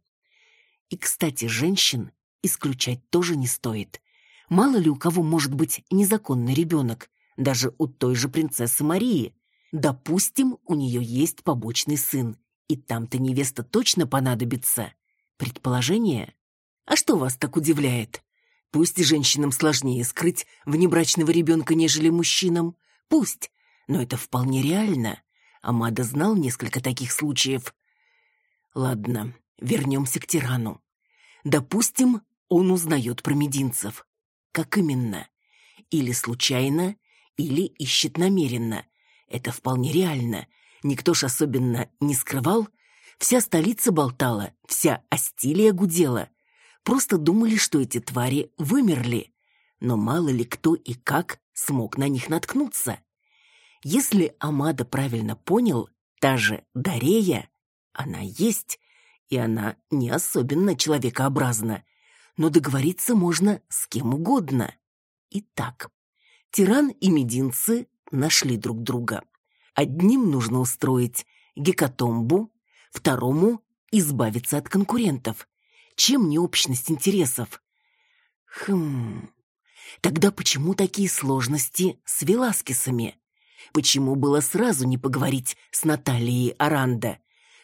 И, кстати, женщин исключать тоже не стоит. Мало ли у кого может быть незаконный ребенок, даже у той же принцессы Марии. Допустим, у нее есть побочный сын, и там-то невеста точно понадобится. Предположение? А что вас так удивляет? Пусть женщинам сложнее скрыть внебрачного ребенка, нежели мужчинам. Пусть. Но это вполне реально. Амада знал несколько таких случаев. Ладно, вернемся к тирану. Допустим, он узнает про мединцев. Как именно? Или случайно, или ищет намеренно. Это вполне реально. Никто ж особенно не скрывал. Вся столица болтала, вся Астилия гудела. Просто думали, что эти твари вымерли. Но мало ли кто и как смог на них наткнуться. Если Амада правильно понял, та же Дарея, она есть, и она не особенно человекообразна, но договориться можно с кем угодно. Итак, тиран и мединцы нашли друг друга. Одним нужно устроить гекатомбу, второму — избавиться от конкурентов. Чем не общность интересов? Хм... Тогда почему такие сложности с Веласкесами? Почему было сразу не поговорить с Натальей Аранда?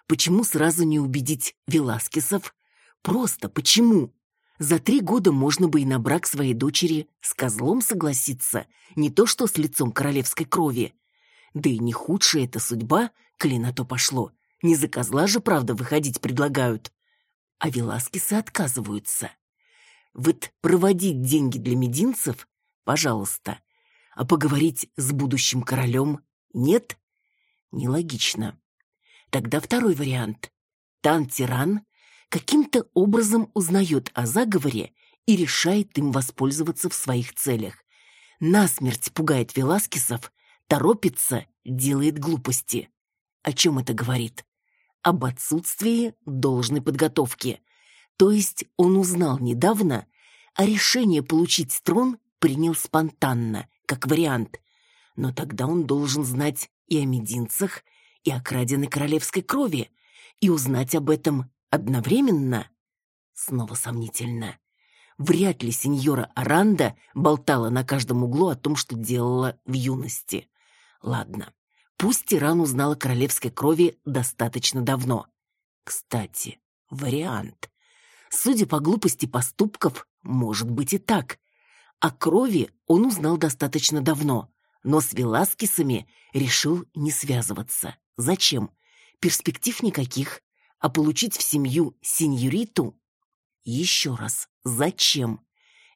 Почему сразу не убедить Веласкесов? Просто почему? За три года можно бы и на брак своей дочери с козлом согласиться, не то что с лицом королевской крови. Да и не худшая эта судьба, коли на то пошло. Не за козла же, правда, выходить предлагают. А Веласкесы отказываются. Вот проводить деньги для мединцев, пожалуйста, а поговорить с будущим королем нет? Нелогично. Тогда второй вариант. Тан-тиран каким-то образом узнает о заговоре и решает им воспользоваться в своих целях. Насмерть пугает Веласкесов, торопится, делает глупости. О чем это говорит? Об отсутствии должной подготовки. То есть он узнал недавно, а решение получить трон принял спонтанно, как вариант. Но тогда он должен знать и о мединцах, и о краденой королевской крови, и узнать об этом одновременно. Снова сомнительно. Вряд ли сеньора Аранда болтала на каждом углу о том, что делала в юности. Ладно, пусть тиран узнал о королевской крови достаточно давно. Кстати, вариант. Судя по глупости поступков, может быть и так. О крови он узнал достаточно давно, но с Веласкесами решил не связываться. Зачем? Перспектив никаких. А получить в семью сеньориту? Еще раз, зачем?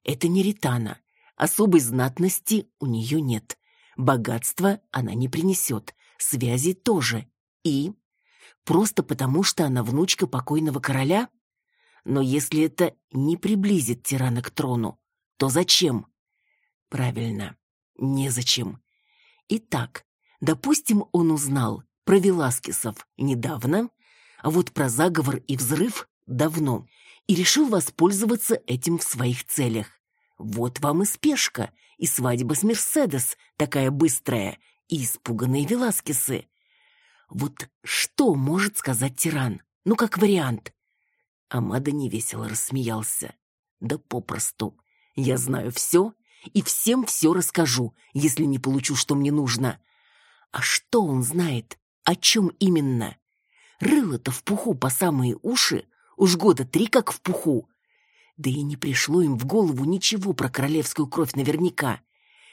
Это не Ритана. Особой знатности у нее нет. Богатства она не принесет. Связи тоже. И? Просто потому, что она внучка покойного короля? Но если это не приблизит тирана к трону, то зачем? Правильно, незачем. Итак, допустим, он узнал про Веласкесов недавно, а вот про заговор и взрыв давно, и решил воспользоваться этим в своих целях. Вот вам и спешка, и свадьба с Мерседес, такая быстрая, и испуганные Веласкесы. Вот что может сказать тиран? Ну, как вариант. Амада невесело рассмеялся. Да попросту. Я знаю все и всем все расскажу, если не получу, что мне нужно. А что он знает? О чем именно? Рыло-то в пуху по самые уши, уж года три как в пуху. Да и не пришло им в голову ничего про королевскую кровь наверняка.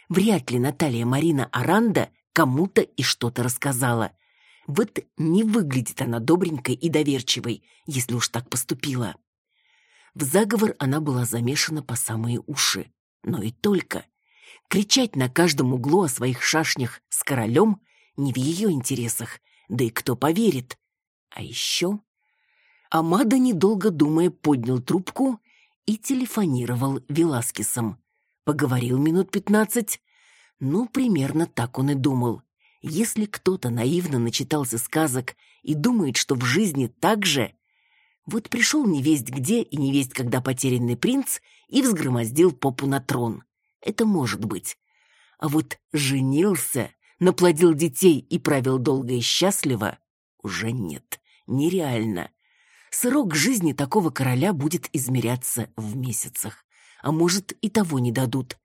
Вряд ли Наталья Марина Аранда кому-то и что-то рассказала. Вот не выглядит она добренькой и доверчивой, если уж так поступила. В заговор она была замешана по самые уши. Но и только. Кричать на каждом углу о своих шашнях с королем не в ее интересах, да и кто поверит. А еще... Амада, недолго думая, поднял трубку и телефонировал Веласкесом. Поговорил минут пятнадцать. Ну, примерно так он и думал. Если кто-то наивно начитался сказок и думает, что в жизни так же, вот пришел невесть где и невесть когда потерянный принц и взгромоздил попу на трон. Это может быть. А вот женился, наплодил детей и правил долго и счастливо, уже нет, нереально. Срок жизни такого короля будет измеряться в месяцах, а может и того не дадут.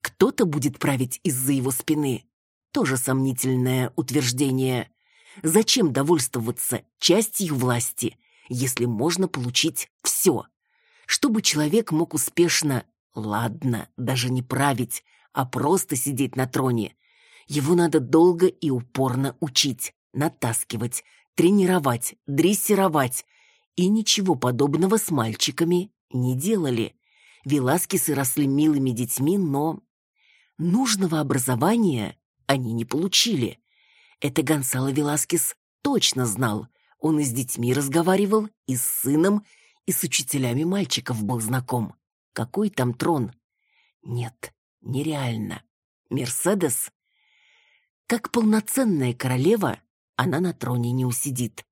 Кто-то будет править из-за его спины. Тоже сомнительное утверждение. Зачем довольствоваться частью власти, если можно получить все? Чтобы человек мог успешно, ладно, даже не править, а просто сидеть на троне. Его надо долго и упорно учить, натаскивать, тренировать, дрессировать. И ничего подобного с мальчиками не делали. Веласкесы росли милыми детьми, но... Нужного образования они не получили. Это Гонсало Веласкес точно знал. Он и с детьми разговаривал, и с сыном, и с учителями мальчиков был знаком. Какой там трон? Нет, нереально. Мерседес? Как полноценная королева, она на троне не усидит.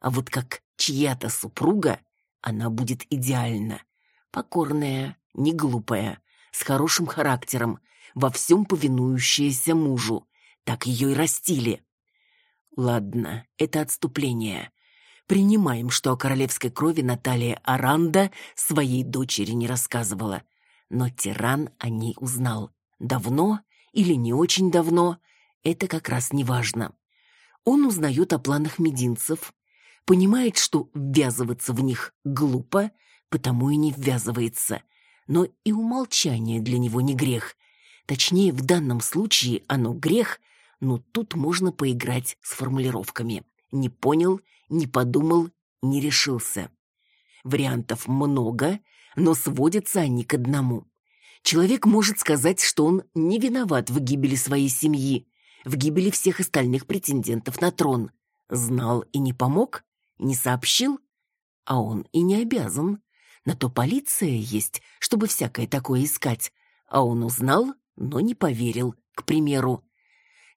А вот как чья-то супруга, она будет идеальна. Покорная, не глупая, с хорошим характером, во всем повинующаяся мужу. Так ее и растили. Ладно, это отступление. Принимаем, что о королевской крови Наталья Аранда своей дочери не рассказывала. Но тиран о ней узнал. Давно или не очень давно, это как раз не важно. Он узнает о планах мединцев, понимает, что ввязываться в них глупо, потому и не ввязывается. Но и умолчание для него не грех. Точнее, в данном случае оно грех – но тут можно поиграть с формулировками. Не понял, не подумал, не решился. Вариантов много, но сводятся они к одному. Человек может сказать, что он не виноват в гибели своей семьи, в гибели всех остальных претендентов на трон. Знал и не помог, не сообщил, а он и не обязан. На то полиция есть, чтобы всякое такое искать. А он узнал, но не поверил, к примеру.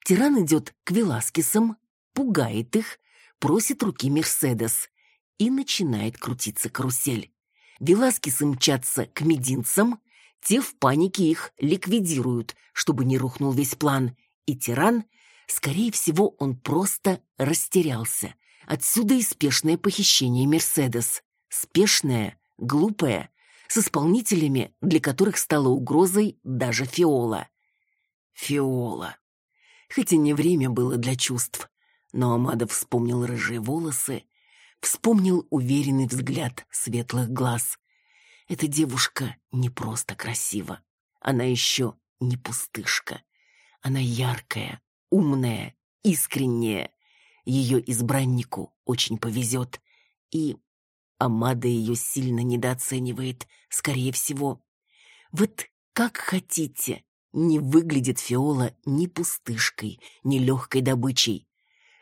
Тиран идет к Веласкесам, пугает их, просит руки Мерседес. И начинает крутиться карусель. Веласкесы мчатся к мединцам, те в панике их ликвидируют, чтобы не рухнул весь план. И тиран, скорее всего, он просто растерялся. Отсюда и спешное похищение Мерседес. Спешное, глупое, с исполнителями, для которых стала угрозой даже Фиола. Фиола хоть и не время было для чувств. Но Амада вспомнил рыжие волосы, вспомнил уверенный взгляд светлых глаз. Эта девушка не просто красива, она еще не пустышка. Она яркая, умная, искренняя. Ее избраннику очень повезет. И Амада ее сильно недооценивает, скорее всего. Вот как хотите, не выглядит Фиола ни пустышкой, ни легкой добычей.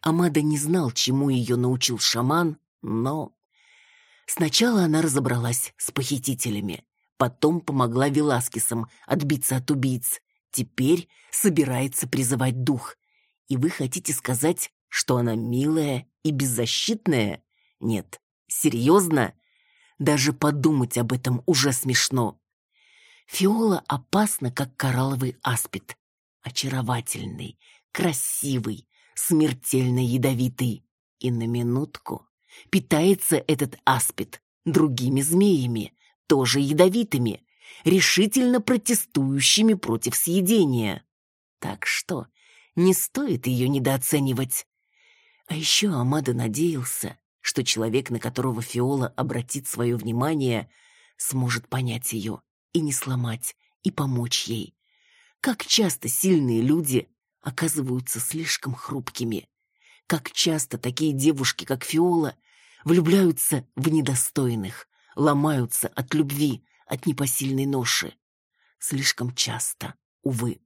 Амада не знал, чему ее научил шаман, но... Сначала она разобралась с похитителями, потом помогла Веласкесам отбиться от убийц, теперь собирается призывать дух. И вы хотите сказать, что она милая и беззащитная? Нет, серьезно? Даже подумать об этом уже смешно. Фиола опасна, как коралловый аспид. Очаровательный, красивый, смертельно ядовитый. И на минутку питается этот аспид другими змеями, тоже ядовитыми, решительно протестующими против съедения. Так что не стоит ее недооценивать. А еще Амада надеялся, что человек, на которого Фиола обратит свое внимание, сможет понять ее и не сломать, и помочь ей. Как часто сильные люди оказываются слишком хрупкими. Как часто такие девушки, как Фиола, влюбляются в недостойных, ломаются от любви, от непосильной ноши. Слишком часто, увы.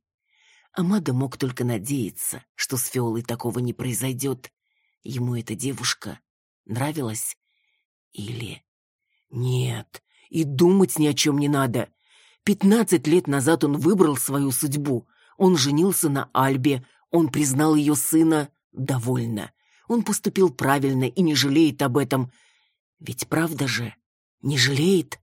Амада мог только надеяться, что с Фиолой такого не произойдет. Ему эта девушка нравилась? Или... Нет, и думать ни о чем не надо. Пятнадцать лет назад он выбрал свою судьбу. Он женился на Альбе, он признал ее сына довольно. Он поступил правильно и не жалеет об этом. Ведь правда же, не жалеет?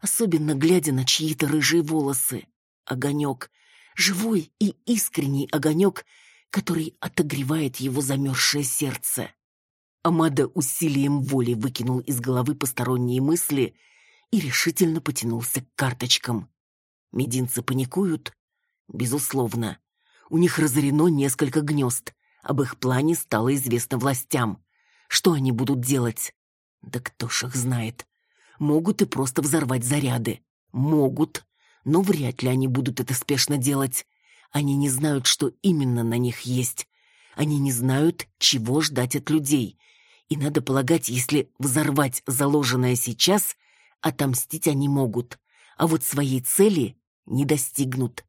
Особенно глядя на чьи-то рыжие волосы. Огонек, живой и искренний огонек, который отогревает его замерзшее сердце. Амада усилием воли выкинул из головы посторонние мысли и решительно потянулся к карточкам. Мединцы паникуют? Безусловно. У них разорено несколько гнезд. Об их плане стало известно властям. Что они будут делать? Да кто ж их знает. Могут и просто взорвать заряды. Могут, но вряд ли они будут это спешно делать. Они не знают, что именно на них есть. Они не знают, чего ждать от людей. И надо полагать, если взорвать заложенное сейчас, отомстить они могут. А вот своей цели не достигнут.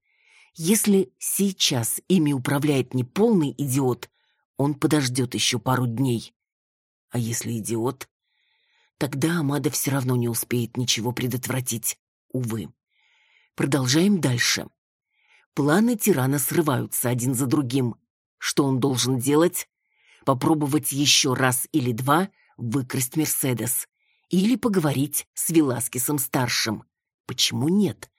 Если сейчас ими управляет не полный идиот, он подождет еще пару дней. А если идиот? Тогда Амада все равно не успеет ничего предотвратить. Увы. Продолжаем дальше. Планы тирана срываются один за другим. Что он должен делать? Попробовать еще раз или два выкрасть Мерседес. Или поговорить с Веласкесом-старшим. Почему нет?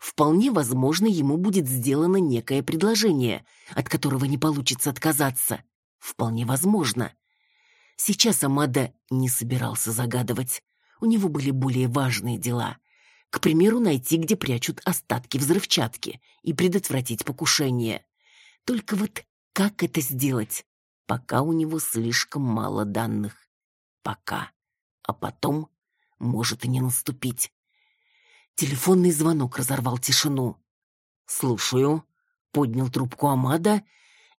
Вполне возможно, ему будет сделано некое предложение, от которого не получится отказаться. Вполне возможно. Сейчас Амада не собирался загадывать. У него были более важные дела. К примеру, найти, где прячут остатки взрывчатки и предотвратить покушение. Только вот как это сделать? Пока у него слишком мало данных. Пока. А потом может и не наступить. Телефонный звонок разорвал тишину. «Слушаю», — поднял трубку Амада,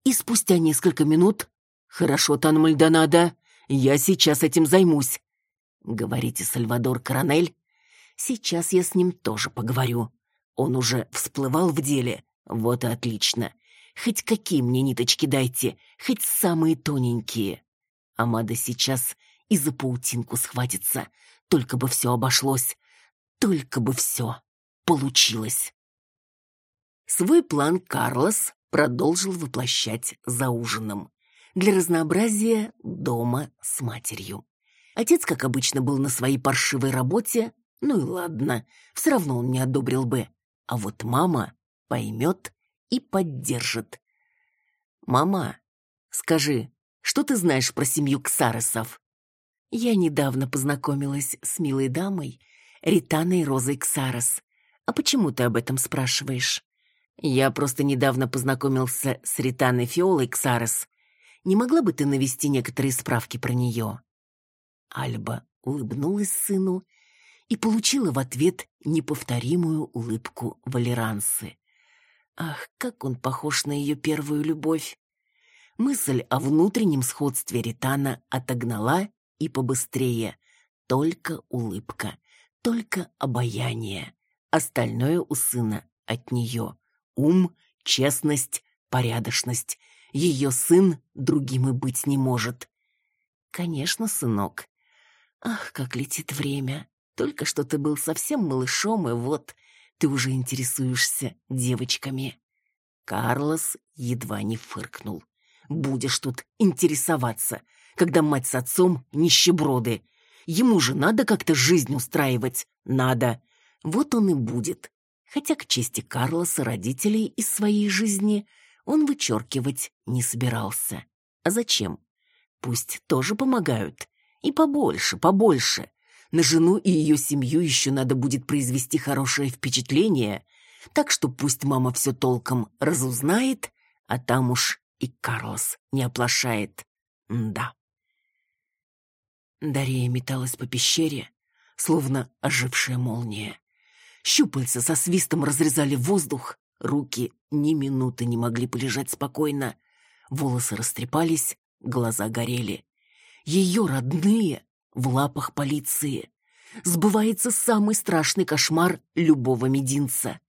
и спустя несколько минут «Хорошо, Тан Мальдонадо, я сейчас этим займусь. Говорите, Сальвадор Коронель? Сейчас я с ним тоже поговорю. Он уже всплывал в деле. Вот и отлично. Хоть какие мне ниточки дайте, хоть самые тоненькие. Амада сейчас и за паутинку схватится. Только бы все обошлось. Только бы все получилось. Свой план Карлос продолжил воплощать за ужином для разнообразия дома с матерью. Отец, как обычно, был на своей паршивой работе, ну и ладно, все равно он не одобрил бы. А вот мама поймет и поддержит. «Мама, скажи, что ты знаешь про семью Ксаресов?» Я недавно познакомилась с милой дамой, Ританой Розой Ксарес. А почему ты об этом спрашиваешь? Я просто недавно познакомился с Ританой Фиолой Ксарес не могла бы ты навести некоторые справки про нее?» Альба улыбнулась сыну и получила в ответ неповторимую улыбку Валерансы. Ах, как он похож на ее первую любовь! Мысль о внутреннем сходстве Ритана отогнала и побыстрее. Только улыбка, только обаяние. Остальное у сына от нее. Ум, честность, порядочность ее сын другим и быть не может. Конечно, сынок. Ах, как летит время. Только что ты был совсем малышом, и вот ты уже интересуешься девочками. Карлос едва не фыркнул. Будешь тут интересоваться, когда мать с отцом нищеброды. Ему же надо как-то жизнь устраивать. Надо. Вот он и будет. Хотя к чести Карлоса родителей из своей жизни – он вычеркивать не собирался. А зачем? Пусть тоже помогают. И побольше, побольше. На жену и ее семью еще надо будет произвести хорошее впечатление, так что пусть мама все толком разузнает, а там уж и Карлос не оплошает. да. Дарья металась по пещере, словно ожившая молния. Щупальца со свистом разрезали воздух, руки ни минуты не могли полежать спокойно. Волосы растрепались, глаза горели. Ее родные в лапах полиции. Сбывается самый страшный кошмар любого мединца.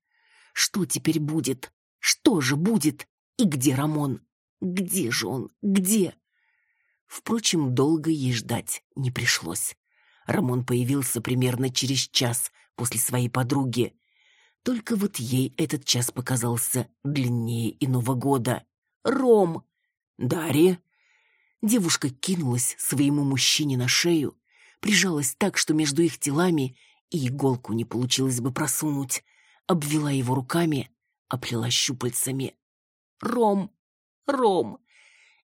Что теперь будет? Что же будет? И где Рамон? Где же он? Где? Впрочем, долго ей ждать не пришлось. Рамон появился примерно через час после своей подруги. Только вот ей этот час показался длиннее иного года. «Ром!» «Дарья?» Девушка кинулась своему мужчине на шею, прижалась так, что между их телами и иголку не получилось бы просунуть, обвела его руками, оплела щупальцами. «Ром! Ром!»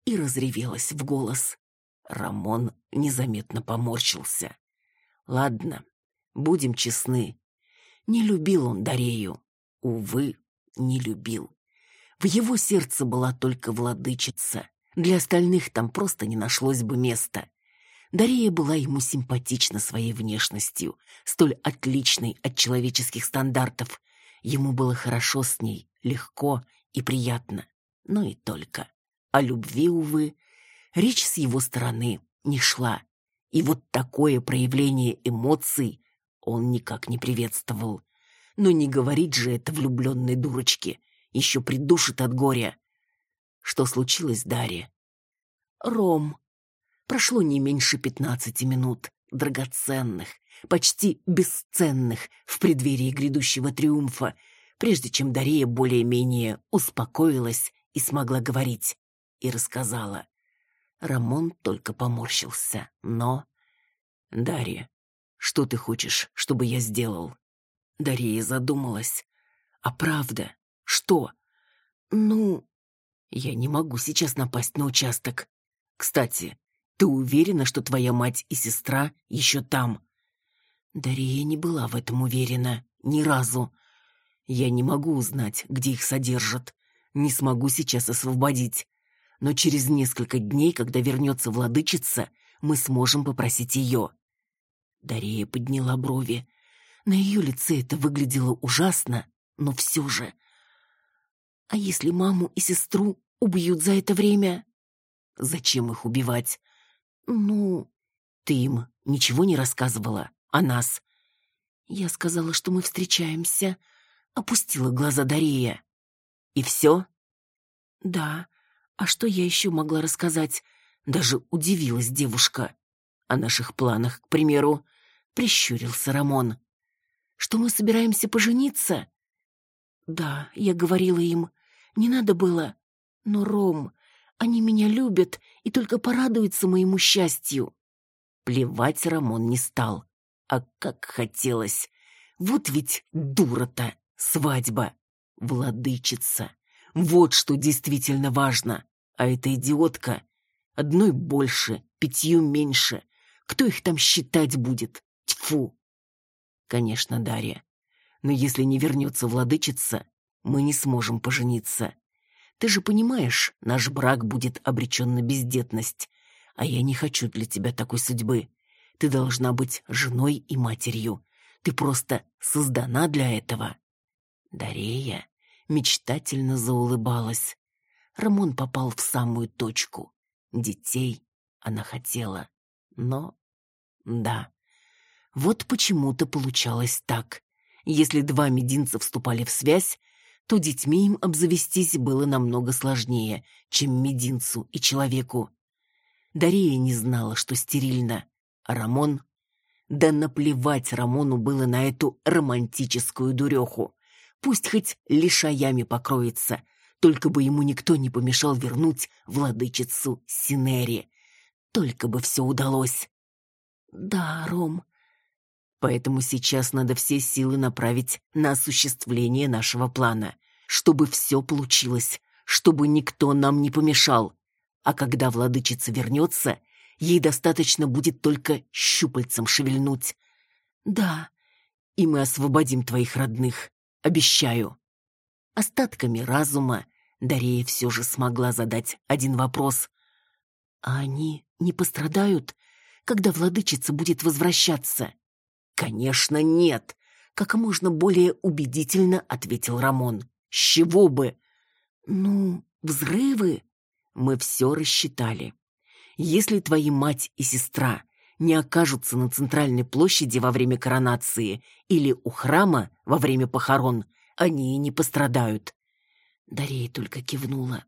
И разревелась в голос. Рамон незаметно поморщился. «Ладно, будем честны. Не любил он Дарею. Увы, не любил. В его сердце была только владычица. Для остальных там просто не нашлось бы места. Дарея была ему симпатична своей внешностью, столь отличной от человеческих стандартов. Ему было хорошо с ней, легко и приятно. Но и только. О любви, увы, речь с его стороны не шла. И вот такое проявление эмоций он никак не приветствовал. Но не говорить же это влюбленной дурочке. Еще придушит от горя. Что случилось, Дарья? Ром. Прошло не меньше пятнадцати минут, драгоценных, почти бесценных в преддверии грядущего триумфа, прежде чем Дарья более-менее успокоилась и смогла говорить, и рассказала. Рамон только поморщился, но... «Дарья, что ты хочешь, чтобы я сделал?» Дарья задумалась. «А правда? Что?» «Ну...» «Я не могу сейчас напасть на участок. Кстати, ты уверена, что твоя мать и сестра еще там?» Дарья не была в этом уверена ни разу. «Я не могу узнать, где их содержат. Не смогу сейчас освободить. Но через несколько дней, когда вернется владычица, мы сможем попросить ее». Дарья подняла брови. На ее лице это выглядело ужасно, но все же. А если маму и сестру убьют за это время? Зачем их убивать? Ну, ты им ничего не рассказывала о нас? Я сказала, что мы встречаемся. Опустила глаза Дария. И все? Да. А что я еще могла рассказать? Даже удивилась девушка. О наших планах, к примеру, прищурился Рамон что мы собираемся пожениться? Да, я говорила им, не надо было. Но, Ром, они меня любят и только порадуются моему счастью. Плевать Рамон не стал. А как хотелось. Вот ведь дура-то, свадьба, владычица. Вот что действительно важно. А эта идиотка одной больше, пятью меньше. Кто их там считать будет? Тьфу! Конечно, Дарья. Но если не вернется владычица, мы не сможем пожениться. Ты же понимаешь, наш брак будет обречен на бездетность. А я не хочу для тебя такой судьбы. Ты должна быть женой и матерью. Ты просто создана для этого. Дарея мечтательно заулыбалась. Рамон попал в самую точку. Детей она хотела. Но... Да, вот почему-то получалось так. Если два мединца вступали в связь, то детьми им обзавестись было намного сложнее, чем мединцу и человеку. Дария не знала, что стерильно, а Рамон... Да наплевать Рамону было на эту романтическую дуреху. Пусть хоть лишаями покроется, только бы ему никто не помешал вернуть владычицу Синери. Только бы все удалось. «Да, Ром, Поэтому сейчас надо все силы направить на осуществление нашего плана, чтобы все получилось, чтобы никто нам не помешал. А когда владычица вернется, ей достаточно будет только щупальцем шевельнуть. Да, и мы освободим твоих родных, обещаю. Остатками разума Дарея все же смогла задать один вопрос. А они не пострадают, когда владычица будет возвращаться? «Конечно, нет!» — как можно более убедительно ответил Рамон. «С чего бы?» «Ну, взрывы?» «Мы все рассчитали. Если твои мать и сестра не окажутся на центральной площади во время коронации или у храма во время похорон, они и не пострадают». Дарья только кивнула.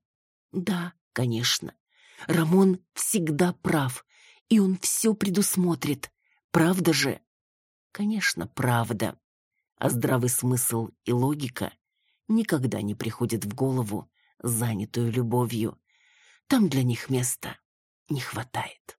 «Да, конечно. Рамон всегда прав, и он все предусмотрит. Правда же?» Конечно, правда. А здравый смысл и логика никогда не приходят в голову, занятую любовью. Там для них места не хватает.